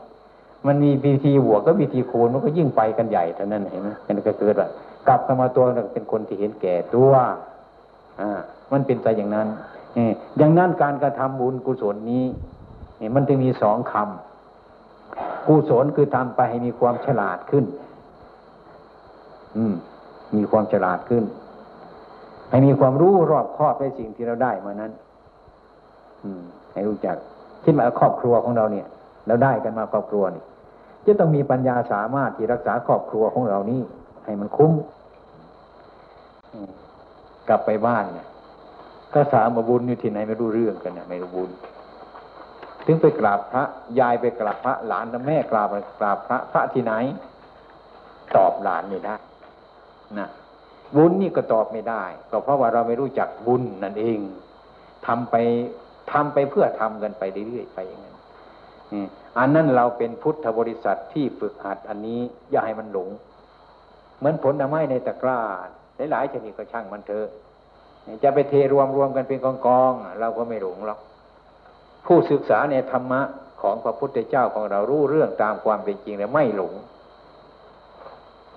มันมีวิธีบวกก็วิธีคูณมันก็ยิ่งไปกันใหญ่เท่านั้นเห็นไหมมันก็เกิดว่ากลับมาตัวเป็นคนที่เห็นแก่ตัวอ่ามันเป็นไปอย่างนั้นเอออย่างนั้นการกระทำบุญกุศลนี้เนี่ยมันจะมีสองคำกุศลคือทำไปให้มีความฉลาดขึ้น อืม มีความฉลาดขึ้น ให้มีความรู้รอบครอบในสิ่งที่เราได้มานั้น อืม ให้รู้จักคิดมาครอบครัวของเราเนี่ยเราได้กันมาครอบครัวนี่จะต้องมีปัญญาสามารถที่รักษาครอบครัวของเรานี้ให้มันคุ้มกลับไปบ้านเนี่ยก็สามาบุญอยู่ที่ไหนไม่รู้เรื่องกันนะไม่รู้บุญถึงไปกราบพระยายไปกราบพระหลานและแม่กราบกราบพระพระที่ไหน ตอบหลานไม่ได้ นะบุญนี่ก็ตอบไม่ได้ ก็เพราะว่าเราไม่รู้จักบุญนั่นเองทำไปทำไปเพื่อทำกันไปเรื่อยๆไปอย่างนั้นอันนั้นเราเป็นพุทธบริษัทที่ฝึกหัดอันนี้อย่าให้มันหลง เหมือนผลไม้ในตะกร้าหลายๆชนิดก็ช่างมันเถอะจะไปเทรวมรวมกันเป็นกองกองๆเราก็ไม่หลงหรอกผู้ศึกษาในธรรมะของพระพุทธเจ้าของเรารู้เรื่องตามความเป็นจริงแล้วไม่หลง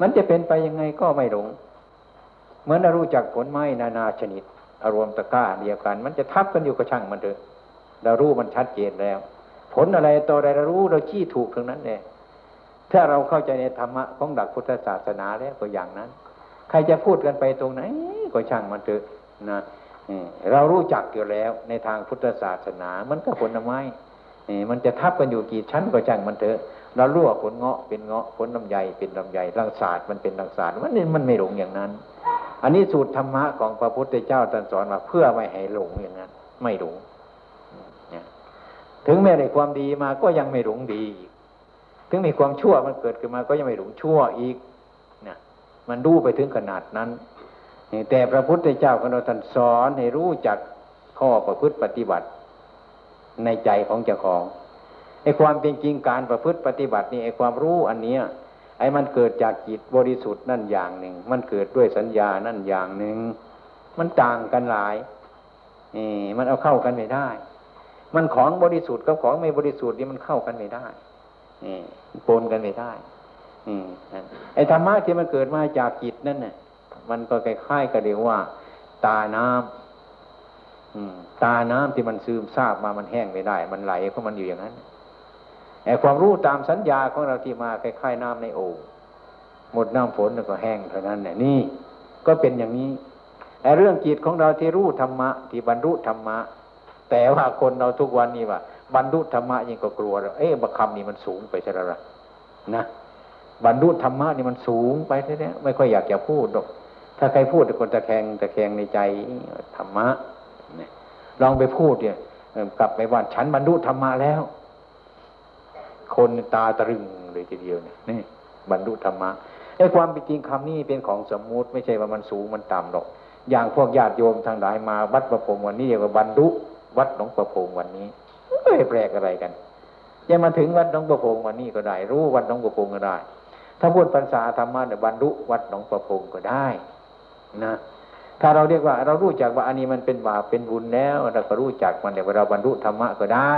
มันจะเป็นไปยังไงก็ไม่หลง เหมือนเรารู้จักผลไม้นานาชนิด อารมณ์ตะกร้าเดียวกัน มันจะทับกันอยู่กับช่างมันเถอะเรารู้มันชัดเจนแล้ว ผลอะไรต่ออะไรเรารู้เราชี้ถูกทั้งนั้นเนี่ยถ้าเราเข้าใจในธรรมะของหลักพุทธศาสนาแล้วก็อย่างนั้น ใครจะพูดกันไปตรงไหนก็ช่างมันเถอะนะเรารู้จักอยู่แล้วในทางพุทธศาสนา มันก็ผลไม้ มันจะทับกันอยู่กี่ชั้นก็ช่างมันเถอะเรารู้ว่าผลเงาะเป็นเงาะผลลำไยเป็นลำไยรังศาสตร์มันเป็นรังศาสตร์มันมันไม่หลงอย่างนั้น อันนี้สูตรธรรมะของพระพุทธเจ้าตรัสสอนมาเพื่อไม่ให้หลงอย่างนั้น ไม่หลงถึงแม้ได้ความดีมาก็ยังไม่หลงดีถึงมีความชั่วมันเกิดขึ้นมาก็ยังไม่หลงชั่วอีกนะมันรู้ไปถึงขนาดนั้นแต่พระพุทธเจ้าของเราท่านสอนให้รู้จักข้อประพฤติปฏิบัติ ในใจของเจ้าของไอ้ความเป็นจริงการประพฤติปฏิบัตินี่ไอ้ความรู้อันเนี้ยไอ้มันเกิดจากจิตบริสุทธิ์นั่นอย่างหนึ่ง มันเกิดด้วยสัญญานั่นอย่างหนึ่ง มันต่างกันหลายนี่มันเอาเข้ากันไม่ได้ มันของบริสุทธิ์กับของไม่บริสุทธิ์นี่มันเข้ากันไม่ได้นี่ปนกันไม่ได้นี่ไอ้ธรรมะที่มันเกิดมาจากจิตนั่นเนี่ยมันก็คล้ายๆกับเรียกว่า ตาน้ำ ตาน้ำที่มันซึมซาบมามันแห้งไม่ได้ มันไหลเพราะมันอยู่อย่างนั้นไอ้ความรู้ตามสัญญาของเราที่มาคล้ายๆน้ำในโอ่งหมดน้ำฝนแล้วก็แห้งเท่านั้นเนี่ยนี่ก็เป็นอย่างนี้ไอ้เรื่องจิตของเราที่รู้ธรรมะ ที่บรรลุธรรมะ แต่ว่าคนเราทุกวันนี้ว่า บรรลุธรรมะยิ่งก็กลัวเอ๊ะบัคำนี้มันสูงไปใช่ไหมล่ะนะบรรลุธรรมะนี่มันสูงไปแท้ๆไม่ค่อยอยากจะพูดหรอกถ้าใครพูดคนตะแคงตะแคงในใจธรรมะ ลองไปพูดเนี่ยกลับไปว่าฉันบรรลุธรรมะแล้ว คนตาตรึงเลยทีเดียวเนี่ยนี่บรรลุธรรมะไอ้ความเป็นจริงคำนี้เป็นของสมมุติไม่ใช่ว่ามันสูงมันต่ำหรอก อย่างพวกญาติโยมทางหลายมาวัดประพงวันนี้เรียกว่าบรรลุวัดหนองประพงวันนี้ไม่แปลกอะไรกันจะมาถึงวัดหนองประพงวันนี้ก็ได้ รู้วัดหนองประพงก็ได้ ถ้าพูดภาษาธรรมะเนี่ยบรรลุวัดหนองประพงก็ได้นะ ถ้าเราเรียกว่าเรารู้จักว่าอันนี้มันเป็นบาปเป็นบุญแล้วเราก็รู้จักมันเดี๋ยวเราบรรลุธรรมะก็ได้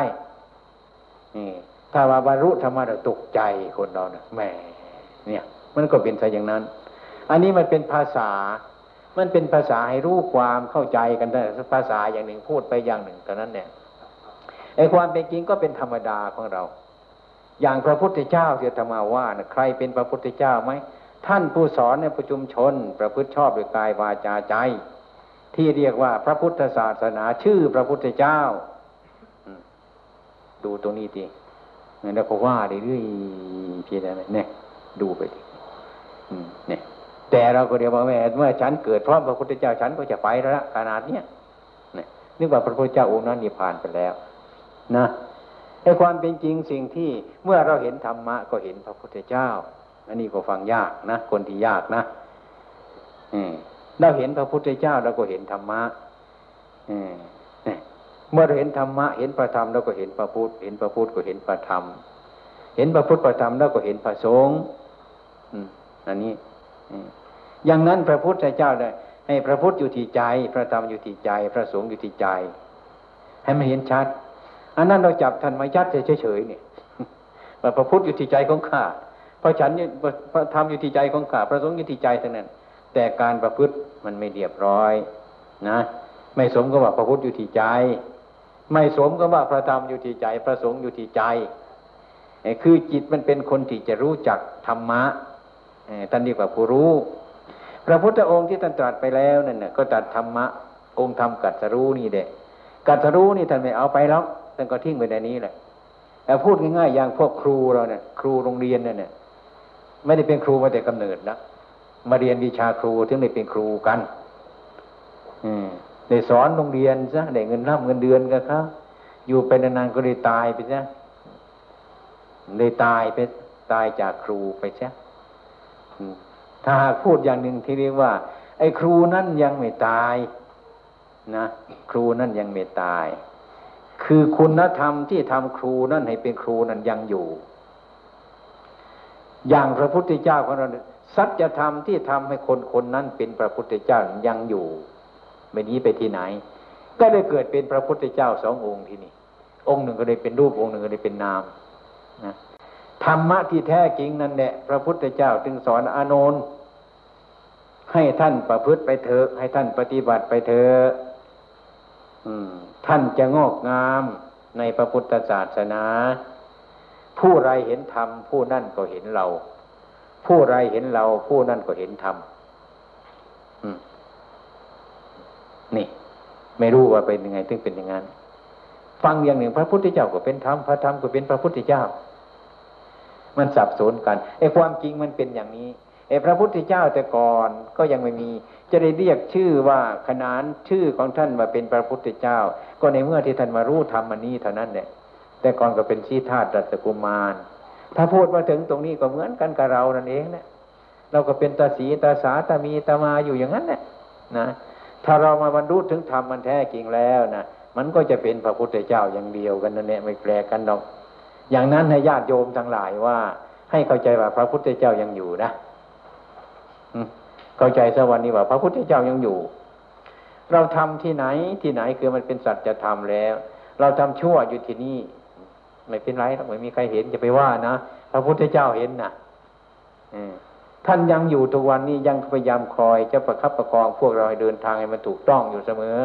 นี่ถ้าว่าบรรลุธรรมะเราตกใจคนเราเนี่ยแหมเนี่ย มันก็เป็นซะอย่างนั้น อันนี้มันเป็นภาษา มันเป็นภาษาให้รู้ความเข้าใจกันได้ภาษาอย่างหนึ่งพูดไปอย่างหนึ่งเท่านั้นเนี่ยไอ้ความเป็นจริงก็เป็นธรรมดาของเรา อย่างพระพุทธเจ้าที่ธรรมาว่านะใครเป็นพระพุทธเจ้าไหม ท่านผู้สอนในประชุมชน ประพฤติชอบด้วยกายวาจาใจ ที่เรียกว่าพระพุทธศาสนาชื่อพระพุทธเจ้า ดูตรงนี้ดีแล้วก็ว่าเรื่อยๆพี่ได้ไหมเนี่ยดูไปดิเนี่ยแต่เราก็เรียกว่าแม่เมื่อฉันเกิดพร้อมพระพุทธเจ้าฉันก็จะไปแล้วขนาดเนี้ยเนี่ยนึกว่าพระพุทธเจ้าองค์นั้นนิพพานไปแล้ว นะไอ้ความเป็นจริงสิ่งที่เมื่อเราเห็นธรรมะก็เห็นพระพุทธเจ้า อันนี้ก็ฟังยากนะ คนที่ยากนะเราเห็นพระพุทธเจ้าเราก็เห็นธรรมะเมื่อเราเห็นธรรมะ เห็นพระธรรมเราก็เห็นพระพุทธ เห็นพระพุทธก็เห็นพระธรรม เห็นพระพุทธพระธรรมแล้วก็เห็นพระสงฆ์อันนี้อย่างนั้นพระพุทธเจ้าได้ให้พระพุทธอยู่ที่ใจ พระธรรมอยู่ที่ใจ พระสงฆ์อยู่ที่ใจ ให้มันเห็นชัด อันนั้นเราจับท่านมายัดเฉยๆเนี่ยพระพุทธอยู่ที่ใจของข้า พระฉันพระธรรมอยู่ที่ใจของข้าพระสงฆ์อยู่ที่ใจทั้งนั้น แต่การประพฤติมันไม่เรียบร้อยนะ ไม่สมกับว่าพระพุทธอยู่ที่ใจ ไม่สมกับว่าพระธรรมอยู่ที่ใจ พระสงฆ์อยู่ที่ใจคือจิตมันเป็นคนที่จะรู้จักธรรมะท่านเรียกว่าผู้รู้ พระพุทธองค์ที่ท่านตรัสไปแล้วนั่นน่ะก็ตรัสธรรมะองค์ธรรมกัตสรู้นี่เด็กัตสรู้นี่ท่านไม่เอาไปแล้วท่านก็ทิ้งไปในนี้แหละแต่พูดง่ายๆอย่างพวกครูเราเนี่ยครูโรงเรียนเนี่ย ไม่ได้เป็นครูมาแต่กำเนิดนะมาเรียนวิชาครูถึงได้เป็นครูกัน อืมได้สอนโรงเรียนซะได้เงินรับเงินเดือนกันครับอยู่ไปนานๆก็ได้ตายไปซะได้ตายไปตายจากครูไปซะถ้าหากพูดอย่างหนึ่งที่เรียกว่า ไอ้ครูนั่นยังไม่ตาย นะครูนั่นยังไม่ตาย คือคุณธรรมที่ทำครูนั่นให้เป็นครูนั่นยังอยู่ อย่างพระพุทธเจ้าของเราสัจธรรมที่ทำให้คนคนนั้นเป็นพระพุทธเจ้ายังอยู่ไม่นี้ไปที่ไหน ก็ได้เกิดเป็นพระพุทธเจ้าสององค์ที่นี่ องค์หนึ่งก็ได้เป็นรูปองค์หนึ่งก็ได้เป็นนามนะธรรมะที่แท้จริงนั่นแหละพระพุทธเจ้าจึงสอนอานนท์ให้ท่านประพฤติไปเถอะให้ท่านปฏิบัติไปเถอะท่านจะงอกงามในพระพุทธศาสนา ผู้ไรเห็นธรรมผู้นั่นก็เห็นเรา ผู้ไรเห็นเรา ผู้นั่นก็เห็นธรรมนี่ ไม่รู้ว่าเป็นยังไง ถึงเป็นอย่างนั้นฟังอย่างหนึ่ง พระพุทธเจ้าก็เป็นธรรมพระธรรมก็เป็นพระพุทธเจ้า มันสับสนกันไอ้ความจริงมันเป็นอย่างนี้ไอ้พระพุทธเจ้าแต่ก่อนก็ยังไม่มี จะได้เรียกชื่อว่าขนานชื่อของท่านมาเป็นพระพุทธเจ้า ก็ในเมื่อที่ท่านมารู้ธรรมอันนี้เท่านั้นแหละ แต่ก่อนก็เป็นชี้ธาตุรัสกุมาร ถ้าพูดมาถึงตรงนี้ก็เหมือนกันกับเรานั่นเองนะเราก็เป็นตาสีตาสาตามีตามาอยู่อย่างนั้นแหละนะถ้าเรามาบรรลุถึงธรรมมันแท้จริงแล้วนะมันก็จะเป็นพระพุทธเจ้าอย่างเดียวกันนั่นแหละไม่แปลกันหรอกอย่างนั้นให้ญาติโยมทั้งหลายว่า ให้เข้าใจว่าพระพุทธเจ้ายังอยู่นะเข้าใจสวรรค์นี้ว่า พระพุทธเจ้ายังอยู่ เราทำที่ไหนที่ไหนคือมันเป็นสัจธรรมแล้ว เราทำชั่วอยู่ที่นี่ ไม่เป็นไรไม่มีใครเห็นจะไปว่านะพระพุทธเจ้าเห็นนะท่านยังอยู่ทุกวันนี้ยังพยายามคอยจะประคับประคองพวกเราให้เดินทางให้มันถูกต้องอยู่เสมอ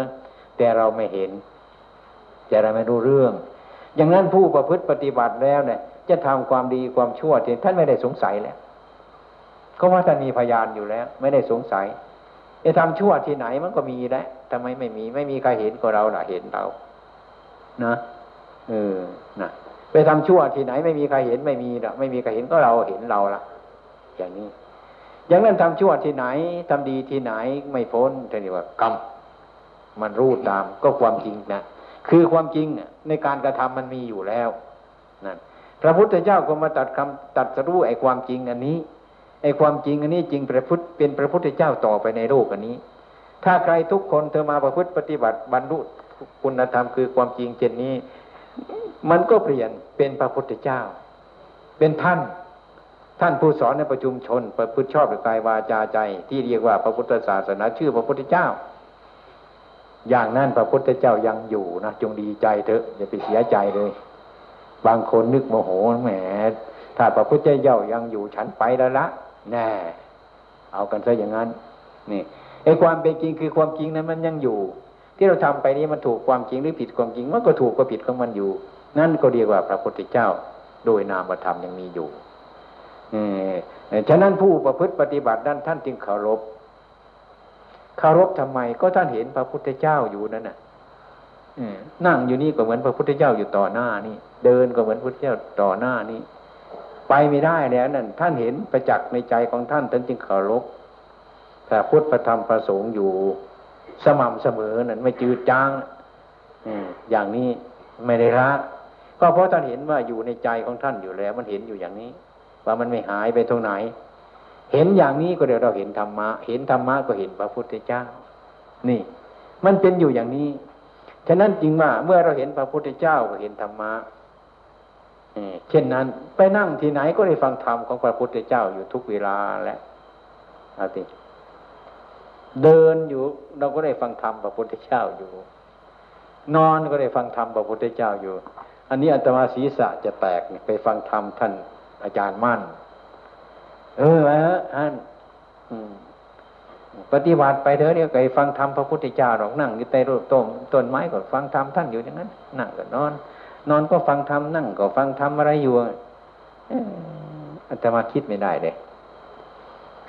แต่เราไม่เห็น แต่เราไม่รู้เรื่อง อย่างนั้นผู้ประพฤติปฏิบัติแล้วเนี่ย จะทำความดีความชั่วท่านไม่ได้สงสัยแล้วก็ว่าท่านมีพยานอยู่แล้ว ไม่ได้สงสัยไอ้ทำชั่วที่ไหนมันก็มีแล้วทำไมไม่มี ไม่มีใครเห็นก็เราล่ะเห็นเรา นะเออนะ ไปทำชั่วที่ไหนไม่มีใครเห็นไม่มีละไม่มีใครเห็นก็เราเห็นเราละอย่างนี้ อย่างนั้นทำชั่วที่ไหนทำดีที่ไหนไม่พ้นท่านเรียกว่ากรรมมันรู้ตามก็ความจริงนะคือความจริงในการกระทำมันมีอยู่แล้วนั่นพระพุทธเจ้าก็มาตัดคำตัดสรู้ไอ้ความจริงอันนี้ไอ้ความจริงอันนี้จริงพระพุทธเป็นพระพุทธเจ้าต่อไปในโลกอันนี้ ถ้าใครทุกคนเธอมาประพฤติปฏิบัติบรรลุคุณธรรมคือความจริงเช่นนี้ มันก็เปลี่ยนเป็นพระพุทธเจ้า เป็นท่าน ท่านผู้สอนในประชุมชน ประพฤติชอบด้วยกายวาจาใจ ที่เรียกว่าพระพุทธศาสนาชื่อพระพุทธเจ้า อย่างนั้นพระพุทธเจ้ายังอยู่นะจงดีใจเถอะอย่าไปเสียใจเลย บางคนนึกโมโหแหมถ้าพระพุทธเจ้ายังอยู่ฉันไปแล้วละแน่เอากันซะอย่างนั้นนี่ไอ้ความเป็นจริงคือความจริงนั้นมันยังอยู่ ที่เราทำไปนี้มันถูกความจริงหรือผิดความจริงมันก็ถูกก็ผิดของมันอยู่ นั่นก็เรียกว่าพระพุทธเจ้า โดยนามธรรมยังมีอยู่ฉะนั้นผู้ประพฤติปฏิบัตินั้นท่านจึงเคารพเคารพทำไมก็ท่านเห็นพระพุทธเจ้าอยู่นั่นน่ะนั่งอยู่นี่ก็เหมือนพระพุทธเจ้าอยู่ต่อหน้านี่ เดินก็เหมือนพระพุทธเจ้าต่อหน้านี่ไปไม่ได้แล้วนั่นท่านเห็นประจักษ์ในใจของท่านท่านจึงเคารพแต่พุทธธรรมประสงค์อยู่สม่ำเสมอนั่นไม่จืดจางอย่างนี้ไม่ได้ละ ก็เพราะท่านเห็นว่าอยู่ในใจของท่านอยู่แล้ว มันเห็นอยู่อย่างนี้ ว่ามันไม่หายไปตรงไหน เห็นอย่างนี้ก็เดี๋ยวเราเห็นธรรมะ เห็นธรรมะก็เห็นพระพุทธเจ้า นี่ มันเป็นอยู่อย่างนี้ ฉะนั้นจริงว่าเมื่อเราเห็นพระพุทธเจ้าก็เห็นธรรมะเช่นนั้น ไปนั่งที่ไหนก็ได้ฟังธรรมของพระพุทธเจ้าอยู่ทุกเวลาแหละเอาติเดินอยู่ เราก็ได้ฟังธรรมพระพุทธเจ้าอยู่ นอนก็ได้ฟังธรรมพระพุทธเจ้าอยู่ อันนี้อัตมาศีรษะจะแตกไปฟังธรรมท่านอาจารย์มั่น เออฮะท่านปฏิบัติไปเถอะเนี่ยไปฟังธรรมพระพุทธเจ้าหรอกนั่งอยู่ใต้ร่มต้นต้นไม้ก็ฟังธรรมท่านอยู่อย่างนั้นนั่งก็นอน นอนก็ฟังธรรมนั่งก็ฟังธรรมอะไรอยู่อัตมาคิดไม่ได้เลย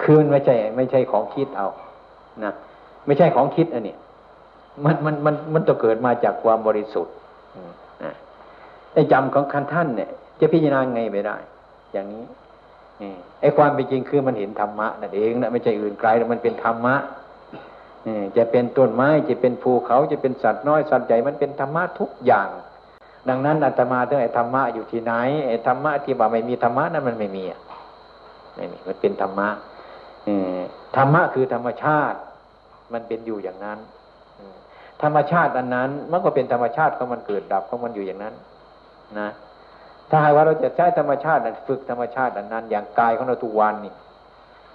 คืนไม่ใช่ ไม่ใช่ของคิดเอานะไม่ใช่ของคิดอันนี้มันมันมันมันต้องเกิดมาจากความบริสุทธิ์ ไอ้จำของคันท่านเนี่ย จะพิจารณาไงไม่ได้ อย่างนี้ไอ้ความเป็นจริงคือมันเห็นธรรมะนั่นเองนะไม่ใช่อื่นไกลมันเป็นธรรมะจะเป็นต้นไม้จะเป็นภูเขาจะเป็นสัตว์น้อยสัตว์ใหญ่มันเป็นธรรมะทุกอย่าง ดังนั้นอาตมาเรื่องไอ้ธรรมะอยู่ที่ไหนไอ้ธรรมะที่ว่าไม่มีธรรมะนั้นมันไม่มีไม่มีมันเป็นธรรมะธรรมะคือธรรมชาติ มันเป็นอยู่อย่างนั้นธรรมชาติอันนั้น มันก็เป็นธรรมชาติของมันเกิดดับของมันอยู่อย่างนั้น นะถ้าหากว่าเราจะใช้ธรรมชาตินั้นฝึกธรรมชาติอันนั้น อย่างกายของเราทุกวันนี่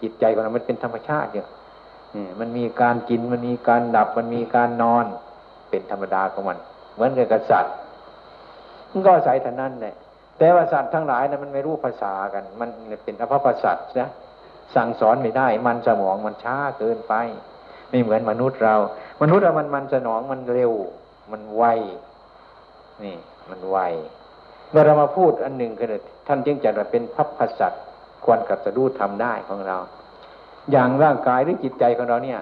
จิตใจของเรา มันเป็นธรรมชาติเนี่ยมันมีการกินมันมีการดับมันมีการนอน เป็นธรรมดาของมัน เหมือนกับสัตว์มันก็อาศัยท่านั้นแหละแต่ว่าสัตว์ทั้งหลายนะมันไม่รู้ภาษากัน มันเป็นอภพสัตว์นะสั่งสอนไม่ได้ มันสมองมันช้าเกินไป ไม่เหมือนมนุษย์เรา มนุษย์เรามันมันสนองมันเร็ว มันไวนี่ มันไว เมื่อเรามาพูดอันหนึ่งก็เลยท่านจึงจัดว่าเป็นพัพสัตควรกับสะดุ้ทำได้ของเรา อย่างร่างกายหรือจิตใจของเราเนี่ย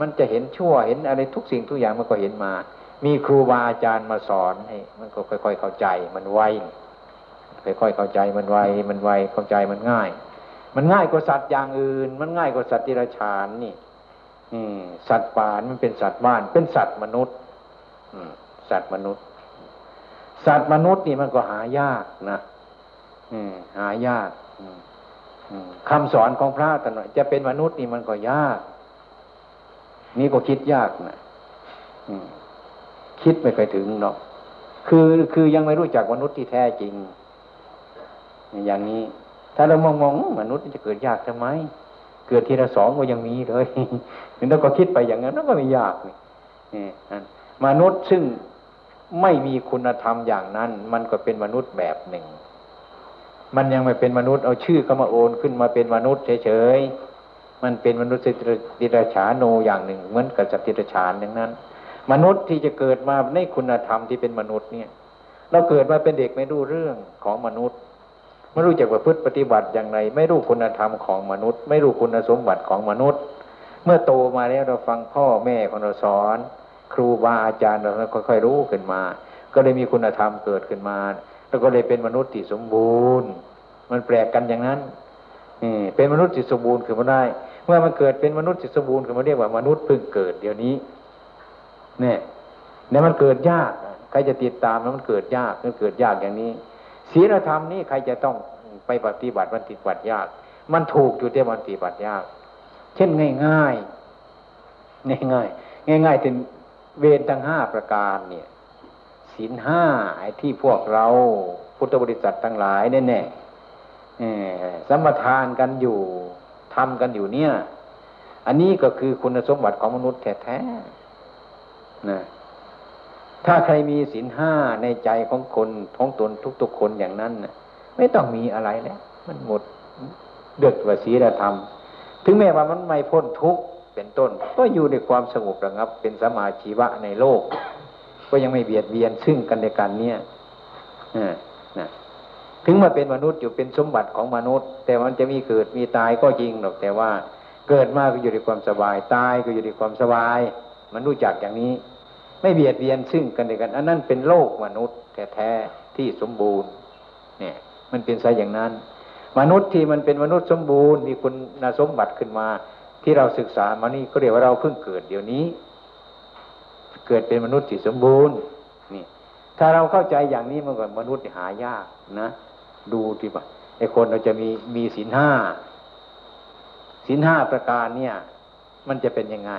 มันจะเห็นชั่วเห็นอะไรทุกสิ่งทุกอย่างมันก็เห็นมา มีครูบาอาจารย์มาสอนให้มันก็ค่อย ๆ เข้าใจมันไวค่อยๆเข้าใจมันไวมันไวเข้าใจมันง่าย มันง่ายกว่าสัตว์อย่างอื่น มันง่ายกว่าสัตว์ที่ราชานนี่สัตว์ป่ามันเป็นสัตว์บ้าน เป็นสัตว์มนุษย์สัตว์มนุษย์ สัตว์มนุษย์นี่มันก็หายากนะหายากคำสอนของพระแต่หน่อยจะเป็นมนุษย์นี่มันก็ยาก นี่ก็คิดยากนะคิดไม่เคยถึงเนาะคือคือยังไม่รู้จักมนุษย์ที่แท้จริง อย่างนี้ ถ้าเรามองมองมนุษย์จะเกิดยากทำไม เกิดทีละสองก็ยังมีเลยเราก็คิดไปอย่างนั้นก็ไม่ยากนี่มนุษย์ซึ่ง ไม่มีคุณธรรมอย่างนั้น มันก็เป็นมนุษย์แบบหนึ่ง มันยังไม่เป็นมนุษย์เอาชื่อเข้ามาโอนขึ้นมาเป็นมนุษย์เฉยๆ มันเป็นมนุษย์ติรฉาโนอย่างหนึ่ง เหมือนกับสัตว์ติรฉานอย่างนั้น มนุษย์ที่จะเกิดมาในคุณธรรมที่เป็นมนุษย์เนี่ย เราเกิดมาเป็นเด็กไม่รู้เรื่องของมนุษย์ ไม่รู้จักว่าพฤติปฏิบัติอย่างไร ไม่รู้คุณธรรมของมนุษย์ ไม่รู้คุณสมบัติของมนุษย์ เมื่อโตมาแล้วเราฟังพ่อแม่ของเราสอน ครูบาอาจารย์เราค่อยๆรู้ขึ้นมา ก็เลยมีคุณธรรมเกิดขึ้นมา แล้วก็เลยเป็นมนุษย์ที่สมบูรณ์ มันแปลกกันอย่างนั้นเป็นมนุษย์ที่สมบูรณ์ขึ้นมาได้ เมื่อมันเกิดเป็นมนุษย์ที่สมบูรณ์ขึ้นมาเรียกว่ามนุษย์เพิ่งเกิดเดี๋ยวนี้เนี่ยเนี่ยมันเกิดยากใครจะติดตามแล้วมันเกิดยากมันเกิดยากอย่างนี้ศีลธรรมนี่ใครจะต้องไปปฏิบัติมันปฏิบัติยาก มันถูกอยู่ที่มันปฏิบัติยาก เช่นง่ายง่ายง่ายง่ายง่ายง่าย เวรทั้งห้าประการเนี่ยศีลห้าไอ้ที่พวกเราพุทธบริษัททั้งหลายแน่แน่สมทานกันอยู่ทำกันอยู่เนี่ย อันนี้ก็คือคุณสมบัติของมนุษย์แท้ๆนะถ้าใครมีศีลห้าในใจของคนของตนทุกๆคนอย่างนั้นนะไม่ต้องมีอะไรแล้ว มันหมดเดือดว่าศีลธรรม ถึงแม้ว่ามันไม่พ้นทุกข์ เป็นต้น ก็อยู่ในความสงบระงับ เป็นสมาชีวะในโลก ก็ยังไม่เบียดเบียนซึ่งกันในการเนี้ยนะถึงมาเป็นมนุษย์อยู่เป็นสมบัติของมนุษย์ แต่มันจะมีเกิดมีตายก็จริงหรอกแต่ว่าเกิดมาก็อยู่ในความสบายตายก็อยู่ในความสบาย มันรู้จักอย่างนี้ ไม่เบียดเบียนซึ่งกันและกัน อันนั้นเป็นโลกมนุษย์แท้ๆที่สมบูรณ์ เนี่ย มันเป็นไซอย่างนั้น มนุษย์ที่มันเป็นมนุษย์สมบูรณ์ มีคุณสมบัติขึ้นมา ที่เราศึกษามานี่ก็เรียกว่าเราเพิ่งเกิดเดี๋ยวนี้ เกิดเป็นมนุษย์ที่สมบูรณ์นี่ถ้าเราเข้าใจอย่างนี้มันก็มนุษย์หายากนะ ดูที่ว่าไอ้คนเราจะมีมีศีลห้าศีลห้าประการเนี่ย มันจะเป็นยังไง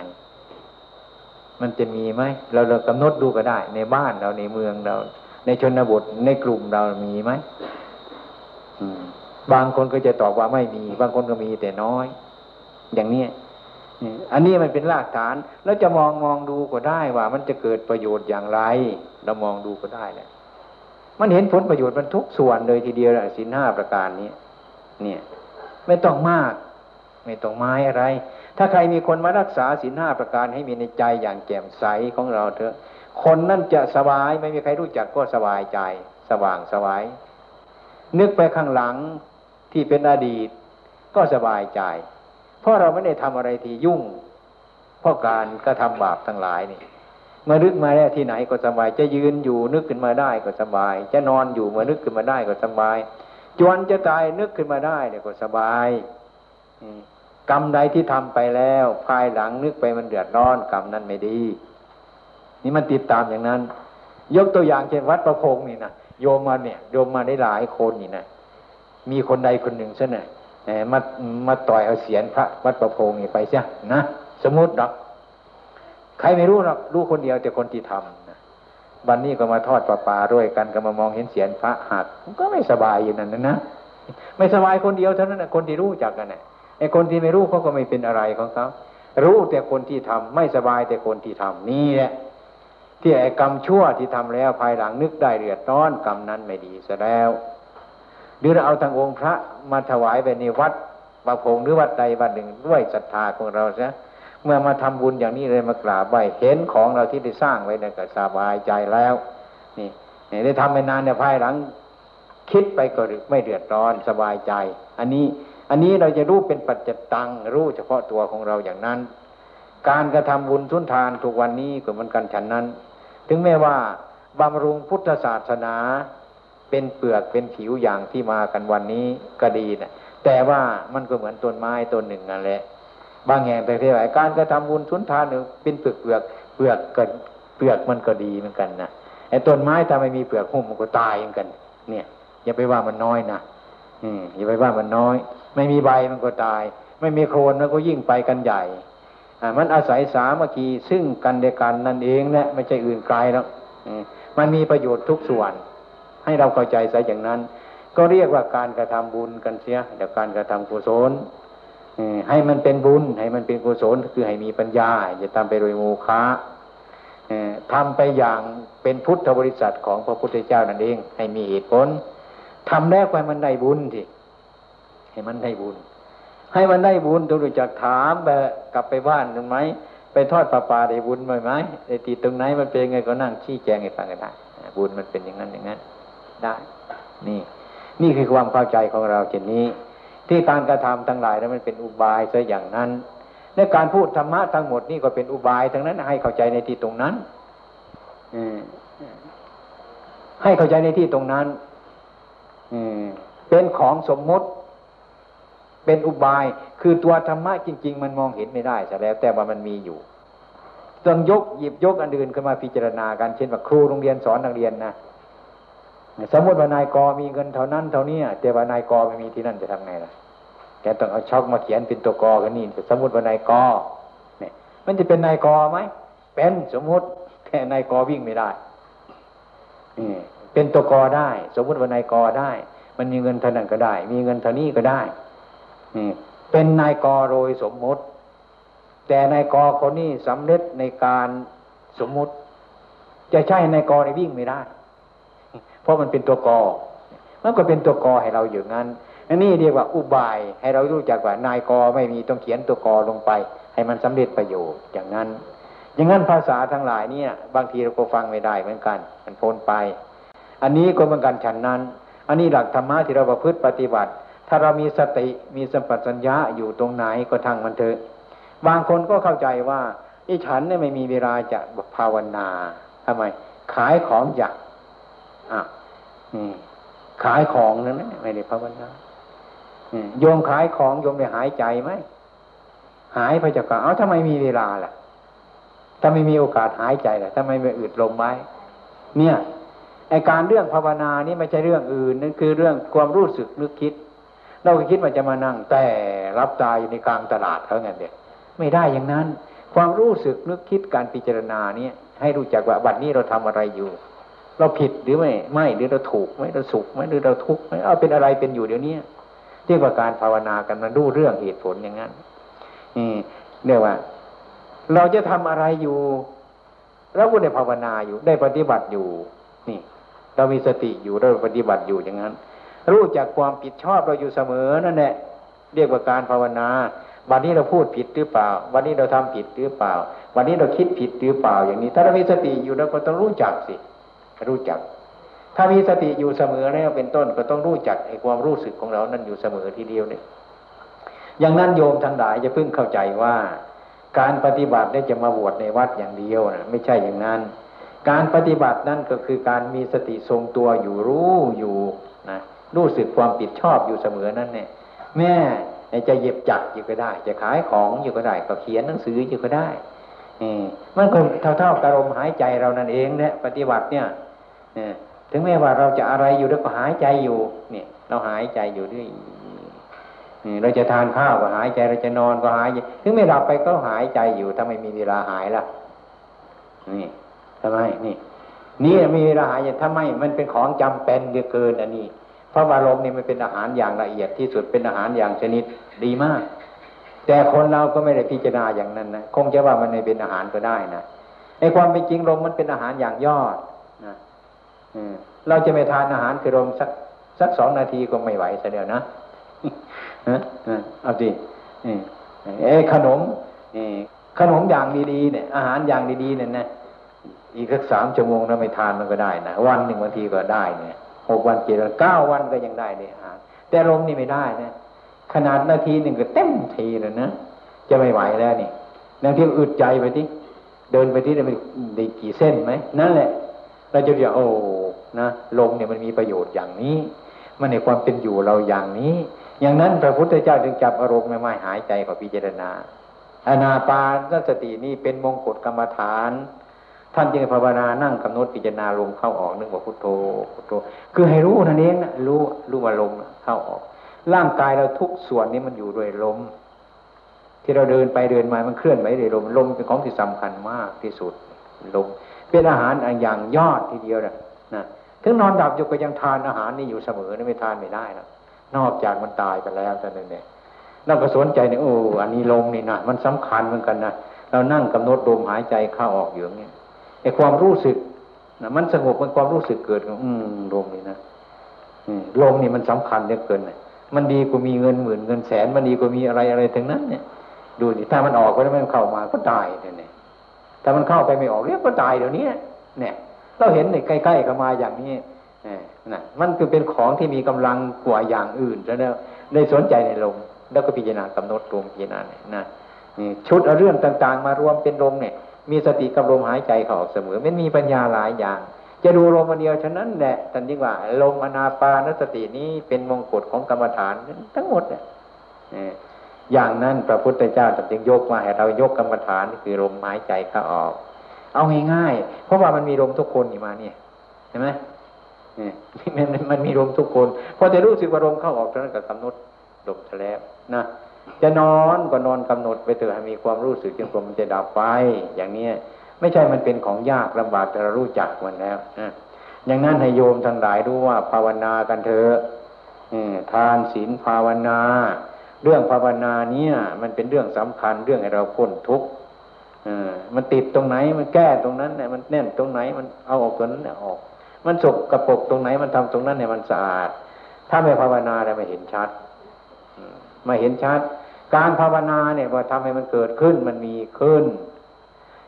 มันจะมีไหมเราเรากำหนดดูก็ได้ ในบ้านเราในเมืองเรา ในชนบทในกลุ่มเรามีไหมบางคนก็จะตอบว่าไม่มี บางคนก็มีแต่น้อย อย่างนี้อันนี้มันเป็นรากฐาน แล้วจะมองมองดูก็ได้ว่า มันจะเกิดประโยชน์อย่างไร เรามองดูก็ได้แหละมันเห็นผลประโยชน์มันทุกส่วนเลยทีเดียวแหละสินห้าประการนี้เนี่ย ไม่ต้องมาก ไม่ต้องไม้อะไร ถ้าใครมีคนมารักษาสินห้าประการให้มีในใจอย่างแจ่มใสของเราเถอะ คนนั่นจะสบายไม่มีใครรู้จักก็สบายใจ สว่างสวายนึกไปข้างหลังที่เป็นอดีต ก็สบายใจ เพราะเราไม่ได้ทำอะไรที่ยุ่ง เพราะการกระทำบาปทั้งหลายนี่เมื่อนึกมาแล้วที่ไหนก็สบาย จะยืนอยู่นึกขึ้นมาได้ก็สบาย จะนอนอยู่เมื่อนึกขึ้นมาได้ก็สบาย จวนจะตายนึกขึ้นมาได้เนี่ยก็สบายกรรมใดที่ทำไปแล้ว ภายหลังนึกไปมันเดือดร้อนกรรมนั้นไม่ดี นี่มันติดตามอย่างนั้น ยกตัวอย่างเช่นวัดประพงนี่นะโยมมาเนี่ยโยมมาได้หลายคนนี่นะมีคนใดคนหนึ่งซะหน่อย มามาต่อยเอาเสียนพระวัดประพงนี่ไปเสียนะสมมติหรอกใครไม่รู้หรอกรู้คนเดียวแต่คนที่ทำนะวันนี้ก็มาทอดปลาปลาด้วยกันก็มามองเห็นเสียนพระหักก็ไม่สบายอยู่นั่นนะนะไม่สบายคนเดียวเท่านั้นนะคนที่รู้จักกันนะไอ้คนที่ไม่รู้เขาก็ไม่เป็นอะไรของเขารู้แต่คนที่ทำไม่สบายแต่คนที่ทำนี่แหละที่ไอ้กรรมชั่วที่ทำแล้วภายหลังนึกได้เดือดร้อนกรรมนั้นไม่ดีซะแล้ว หรือเราเอาทางองค์พระมาถวายไปในวัดบาพงหรือวัดใดวัดหนึ่งด้วยศรัทธาของเราใช่เมื่อมาทำบุญอย่างนี้เลยมากราบไหวเห็นของเราที่ได้สร้างไว้เนี่ยก็สบายใจแล้ว นี่ได้ทำไปนานเนี่ยภายหลัง คิดไปก็ไม่เดือดร้อนสบายใจ อันนี้อันนี้เราจะรู้เป็นปัจจตังรู้เฉพาะตัวของเราอย่างนั้น การกระทำบุญทุนทานทุกวันนี้ก็เหมือนกันฉันนั้น ถึงแม้ว่าบำรุงพุทธศาสนา เป็นเปลือกเป็นผิวอย่างที่มากันวันนี้ก็ดีนะแต่ว่ามันก็เหมือนต้นไม้ต้นหนึ่งนั่นแหละบางแห่งแต่ที่ไหนการกระทำบุญทุนทานหนึ่งเป็นเปลือกเปลือกเปลือกก็เปลือกมันก็ดีเหมือนกันนะไอ้ต้นไม้ถ้าไม่มีเปลือกหุ้มมันก็ตายเหมือนกัน เนี่ยอย่าไปว่ามันน้อยนะอืมอย่าไปว่ามันน้อย ไม่มีใบมันก็ตาย ไม่มีโคลนมันก็ยิ่งไปกันใหญ่อ่ามันอาศัยสามัคคีซึ่งกันเดกันนั่นเองแหละไม่ใช่อื่นไกลแล้วมันมีประโยชน์ทุกส่วน ให้เราเข้าใจซะอย่างนั้น ก็เรียกว่าการกระทำบุญกันเสียเดียวการกระทำกุศลให้มันเป็นบุญ ให้มันเป็นกุศลคือให้มีปัญญาอย่าทำไปโดยโมฆะทำไปอย่างเป็นพุทธบริษัทของพระพุทธเจ้านั่นเอง ให้มีเหตุผลทำแล้วให้มันได้บุญทีให้มันได้บุญ ให้มันได้บุญต้องรู้จักถามแบบกลับไปบ้านถูกไหมไปทอดปลาปลาได้บุญไหมไหมไอ้ตีตรงไหนมันเป็นไงก็นั่งชี้แจงให้ฟังกันได้บุญมันเป็นอย่างนั้นอย่างนั้น ได้ นี่ นี่คือความเข้าใจของเราเช่นนี้ ที่การกระทำทั้งหลายนั้นมันเป็นอุบายซะอย่างนั้นในการพูดธรรมะทั้งหมดนี่ก็เป็นอุบายทั้งนั้น ให้เข้าใจในที่ตรงนั้นให้เข้าใจในที่ตรงนั้นเป็นของสมมติ เป็นอุบาย คือตัวธรรมะจริง ๆ มันมองเห็นไม่ได้แต่แล้ว แต่ว่ามันมีอยู่ต้องยกหยิบยกอันอื่นขึ้นมาพิจารณากันเช่นว่าครูโรงเรียนสอนนักเรียนนะ สมมติว่านายกมีเงินเท่านั้นเท่านี้แต่ว่านายกไม่มีที่นั่นจะทำไงล่ะแกต้องเอาช็อกมาเขียนเป็นตัวกอกันนี่สมมติว่านายกเนี่ย มันจะเป็นนายกไหมเป็นสมมติแต่นายกวิ่งไม่ได้เป็นตัวกอได้ สมมติว่านายกได้ มันมีเงินเท่านั้นก็ได้ มีเงินเท่านี้ก็ได้เป็นนายกโดยสมมติ แต่นายกคนนี้สำเร็จในการสมมติ จะใช่นายกในวิ่งไม่ได้ เพราะมันเป็นตัวกอมันก็เป็นตัวกอให้เราอยู่งั้นอันนี้เรียกว่าอุบายให้เรารู้จักว่านายกอไม่มีต้องเขียนตัวกอลงไป ให้มันสำเร็จประโยชน์อย่างนั้น อย่างนั้นภาษาทั้งหลายเนี่ย บางทีเราก็ฟังไม่ได้เหมือนกัน มันพ้นไป อันนี้ก็เหมือนกันฉันนั้น อันนี้หลักธรรมะที่เราประพฤติปฏิบัติ ถ้าเรามีสติมีสัมปชัญญะอยู่ตรงไหนก็ทางมันเถอะ บางคนก็เข้าใจว่าไอ้ฉันเนี่ยไม่มีเวลาจะภาวนาทำไม ขายของอยาก อ่ขายของนั่นไม่ได้ภาวนาโยมขายของโยมได้หายใจไหมหายพระเจ้าค่ะเอาทำไมมีเวลาล่ะถ้าไม่มีโอกาสหายใจล่ะทำไมไม่อึดลมไว้เนี่ยไอการเรื่องภาวนานี่ไม่ใช่เรื่องอื่นนั่นคือเรื่องความรู้สึกนึกคิด เราคิดว่าจะมานั่ง แต่รับตายอยู่ในกลางตลาดเขาไงเด็กไม่ได้อย่างนั้น ความรู้สึกนึกคิดการพิจารณาเนี่ยให้รู้จักว่าบัดนี้เราทำอะไรอยู่ เราผิดหรือไม่ไม่หรือเราถูกไหมเราสุขไหมหรือเราทุกข์ไหมเอาเป็นอะไรเป็นอยู่เดี๋ยวนี้เรียกว่าการภาวนากันมันรู้เรื่องเหตุผลอย่างนั้นนี่เรียกว่า เราจะทำอะไรอยู่เราก็ได้ภาวนาอยู่ได้ปฏิบัติอยู่ นี่ เรามีสติอยู่เราปฏิบัติอยู่อย่างนั้น รู้จักความผิดชอบเราอยู่เสมอนั่นแหละเรียกว่าการภาวนาวันนี้เราพูดผิดหรือเปล่า วันนี้เราทำผิดหรือเปล่า วันนี้เราคิดผิดหรือเปล่าอย่างนี้ ถ้าเรามีสติอยู่เราก็ต้องรู้จักสิ รู้จัก ถ้ามีสติอยู่เสมอแล้วเป็นต้นก็ต้องรู้จักไอ้ความรู้สึกของเรานั้นอยู่เสมอทีเดียวเนี่ยอย่างนั้นโยมทั้งหลายจะเพิ่งเข้าใจว่า การปฏิบัติได้จะมาบวชในวัดอย่างเดียวนะไม่ใช่อย่างนั้น การปฏิบัตินั่นก็คือการมีสติทรงตัวอยู่รู้อยู่นะรู้สึกความผิดชอบอยู่เสมอนั่นเนี่ยแม่จะเย็บจักอยู่ก็ได้ จะขายของอยู่ก็ได้ ก็เขียนหนังสืออยู่ก็ได้มันก็เท่าๆกับลมหายใจเรานั่นเองเนี่ยปฏิบัติเนี่ย ถึงแม้ว่าเราจะอะไรอยู่แล้วก็หายใจอยู่ เนี่ย เราหายใจอยู่ด้วยเราจะทานข้าวก็หายใจเราจะนอนก็หายใจถึงไม่หลับไปก็หายใจอยู่ถ้าไม่มีเวลาหายล่ะ นี่ทำไมนี่ นี่มีเวลาหายใจทำไมมันเป็นของจำเป็นเหลือเกินอันนี้เพราะว่าลมนี่มันเป็นอาหารอย่างละเอียดที่สุดเป็นอาหารอย่างชนิดดีมาก แต่คนเราก็ไม่ได้พิจารณาอย่างนั้นนะคงจะว่ามันไม่เป็นอาหารก็ได้นะในความเป็นจริงลมมันเป็นอาหารอย่างยอดนะ เราจะไม่ทานอาหารคือลมสักสักสองนาทีก็ไม่ไหวเสียเดียวนะเอาสิเอ้ขนมขนมอย่างดีๆเนี่ยอาหารอย่างดีๆเนี่ยนะอีกสักสามชั่วโมงเราไม่ทานมันก็ได้นะวันหนึ่งบางทีก็ได้เนี่ยหกวันเจ็ดวันเก้าวันก็ยังได้เนี่ยอาหารแต่ลมนี่ไม่ได้นะขนาดนาทีหนึ่งก็เต็มทีเลยนะจะไม่ไหวแล้วนี่บางทีอึดใจไปที่เดินไปที่ได้ได้กี่เส้นไหมนั่นแหละ เราจะเรียกโอ้ นะลมเนี่ยมันมีประโยชน์อย่างนี้ มันในความเป็นอยู่เราอย่างนี้ อย่างนั้นพระพุทธเจ้าจึงจับอารมณ์ไม่ไม่หายใจขอพิจารณาอนาปานสตินี่เป็นมงกุฎกรรมฐาน ท่านจึงภาวนานั่งกำหนดพิจารณาลมเข้าออกนึกว่าพุทโธพุทโธ คือให้รู้นั่นเองนะรู้รู้ว่าลมเข้าออก ร่างกายเราทุกส่วนนี้มันอยู่ด้วยลมที่เราเดินไปเดินมา มันเคลื่อนไหวด้วยลม ลมเป็นของที่สำคัญมากที่สุด ลม เป็นอาหารอย่างยอดทีเดียวนะนะ ถึงนอนดับอยู่ก็ยังทานอาหารนี่อยู่เสมอนะไม่ทานไม่ได้นะนอกจากมันตายไปแล้วแต่นั้นเนี่ยเราก็สนใจเนี่ยโอ้อันนี้ลมนี่นะมันสำคัญเหมือนกันนะเรานั่งกำหนดลมหายใจเข้าออกอยู่อย่างนี้ไอ้ความรู้สึกนะมันสงบมันความรู้สึกเกิดอืมลมนี่นะลมนี่มันสำคัญเหลือเกินนะมันดีกว่ามีเงินหมื่นเงินแสนมันดีกว่ามีอะไรอะไรทั้งนั้น เนี่ย ดูดิถ้ามันออกไปแล้วมันเข้ามาก็ตายเนี่ยถ้ามันเข้าไปไม่ออกเรียกก็ตายเดี๋ยวนี้เนี่ย เราเห็นในใกล้ๆเข้ามาอย่างนี้นะมันคือเป็นของที่มีกำลังกว่าอย่างอื่นแล้วได้สนใจในลมแล้วก็พิจารณากำหนดลมพิจารณาเนี่ยนะนี่ชุดเรื่องต่างๆ มารวมเป็นลมเนี่ย มีสติกับลมหายใจเขาออกเสมอไม่มีปัญญาหลายอย่าง จะดูลมอันเดียวฉะนั้นแหละท่านยิ่งว่าลมอนาปานสตินี้เป็นมงกุฎของกรรมฐานทั้งหมดเนี่ยอย่างนั้นพระพุทธเจ้าจึงยกมาให้เรายกกรรมฐานคือลมหายใจเข้าออก เอาง่ายๆเพราะว่ามันมีลมทุกคนอยู่มาเนี่ยเห็นไหมมันมันมีลมทุกคนพอจะรู้สึกว่าลมเข้าออกเท่านั้นก็กำหนดลมแล้วนะจะนอนก็นอนกำหนดไปเถอะให้มีความรู้สึกจนกว่ามันจะดับไป อย่างเนี้ยไม่ใช่มันเป็นของยากลำบากแต่เรารู้จักมันแล้วนะอย่างนั้นให้โยมทั้งหลายรู้ว่าภาวนากันเถอะทานศีลภาวนา เรื่องภาวนาเนี่ย มันเป็นเรื่องสำคัญเรื่องให้เราพ้นทุกข์ มันติดตรงไหน มันแก้ตรงนั้นเนี่ยมันแน่นตรงไหน มันเอาออกตรงนั้นเนี่ยออก มันสกกระปกตรงไหน มันทำตรงนั้นเนี่ยมันสะอาด ถ้าไม่ภาวนาเราไม่เห็นชัดมาเห็นชัด การภาวนาเนี่ยว่าทำให้มันเกิดขึ้น มันมีขึ้น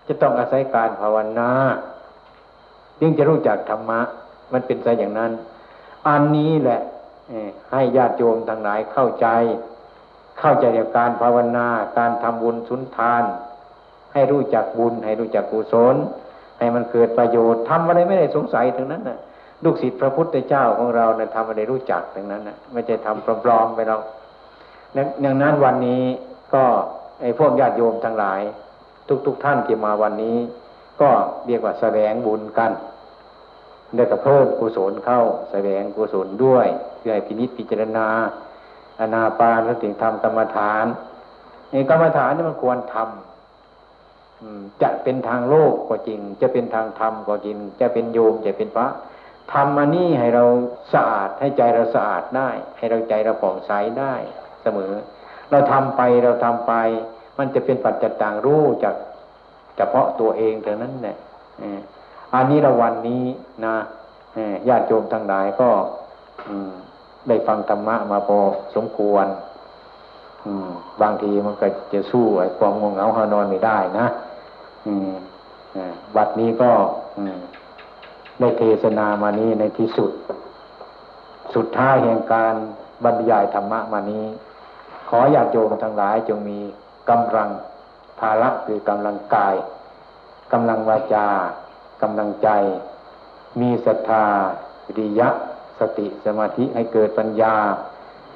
จะต้องอาศัยการภาวนาจึงจะรู้จักธรรมะ มันเป็นไปอย่างนั้น อันนี้แหละให้ญาติโยมทั้งหลายเข้าใจ เข้าใจในการภาวนา การทำบุญสุนทาน ให้รู้จักบุญ ให้รู้จักกุศล ให้มันเกิดประโยชน์ทำอะไรไม่ได้สงสัยถึงนั้นนะลูกศิษย์พระพุทธเจ้าของเราเนะ่ยทำอะไรรู้จักถึงนั้นนะไม่ใช่ทำปลอมๆไปเราดังนั้นวันนี้ก็ไอ้พวกญาติโยมทั้งหลาย ทุกๆทท่านที่มาวันนี้ ก็เรียกว่าแสวงบุญกันเดี๋ยวก็เพิ่มกุศลเข้าแสวงกุศลด้วยเพื่อให้พินิจพิจารณาอนาปานสติธรรมกรรมฐานในกรรมฐานนี่มันควรทำอืม จะเป็นทางโลกก็จริง จะเป็นทางธรรมก็จริง จะเป็นโยมจะเป็นพระทำมานี่ให้เราสะอาดให้ใจเราสะอาดได้ ให้เราใจเราผ่องใสได้เสมอ เราทำไปเราทำไป มันจะเป็นปัจจัตตังรู้จากเฉพาะตัวเองเท่านั้นแหละอันนี้เราวันนี้นะญาติโยมทั้งหลายก็ได้ฟังธรรมะมาพอสมควรบางทีมันก็จะสู้ไอ้ความงงเหงาหานอนไม่ได้นะ อืมอ่าบัดนี้ก็ได้เทศนามานี้ในที่สุด สุดท้ายแห่งการบรรยายธรรมะมานี้ ขอญาติโยมทั้งหลายจงมีกำลังภาระคือกำลังกายกำลังวาจากำลังใจ มีศรัทธาริยะ สติสมาธิให้เกิดปัญญา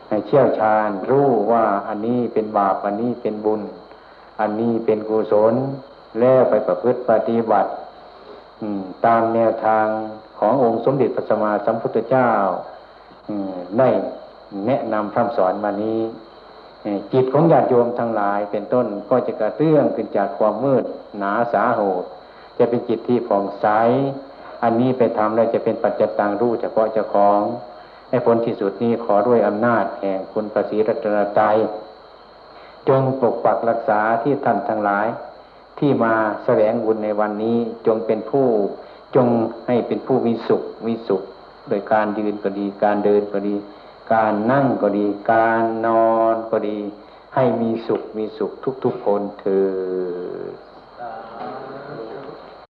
ให้เชี่ยวชาญ รู้ว่าอันนี้เป็นบาป อันนี้เป็นบุญ อันนี้เป็นกุศล แล้วไปประพฤติปฏิบัติตามแนวทางขององค์สมเด็จพระสัมมาสัมพุทธเจ้าได้แนะนำพร่ำสอนมานี้จิตของญาติโยมทั้งหลายเป็นต้นก็จะกระเตื้องขึ้นจากความมืดหนาสาโหดจะเป็นจิตที่ผ่องใส อันนี้ไปทำแล้วจะเป็นปัจจตังรู้เฉพาะเจ้าของให้ผลที่สุดนี้ขอด้วยอำนาจแห่งคุณประสีรัตนตรัยจงปกปักรักษาที่ท่านทั้งหลาย ที่มาแสวงบุญในวันนี้จงเป็นผู้จงให้เป็นผู้มีสุขมีสุข โดยการยืนก็ดี การเดินก็ดี การนั่งก็ดี การนอนก็ดี ให้มีสุขมีสุขทุกๆคนเถิด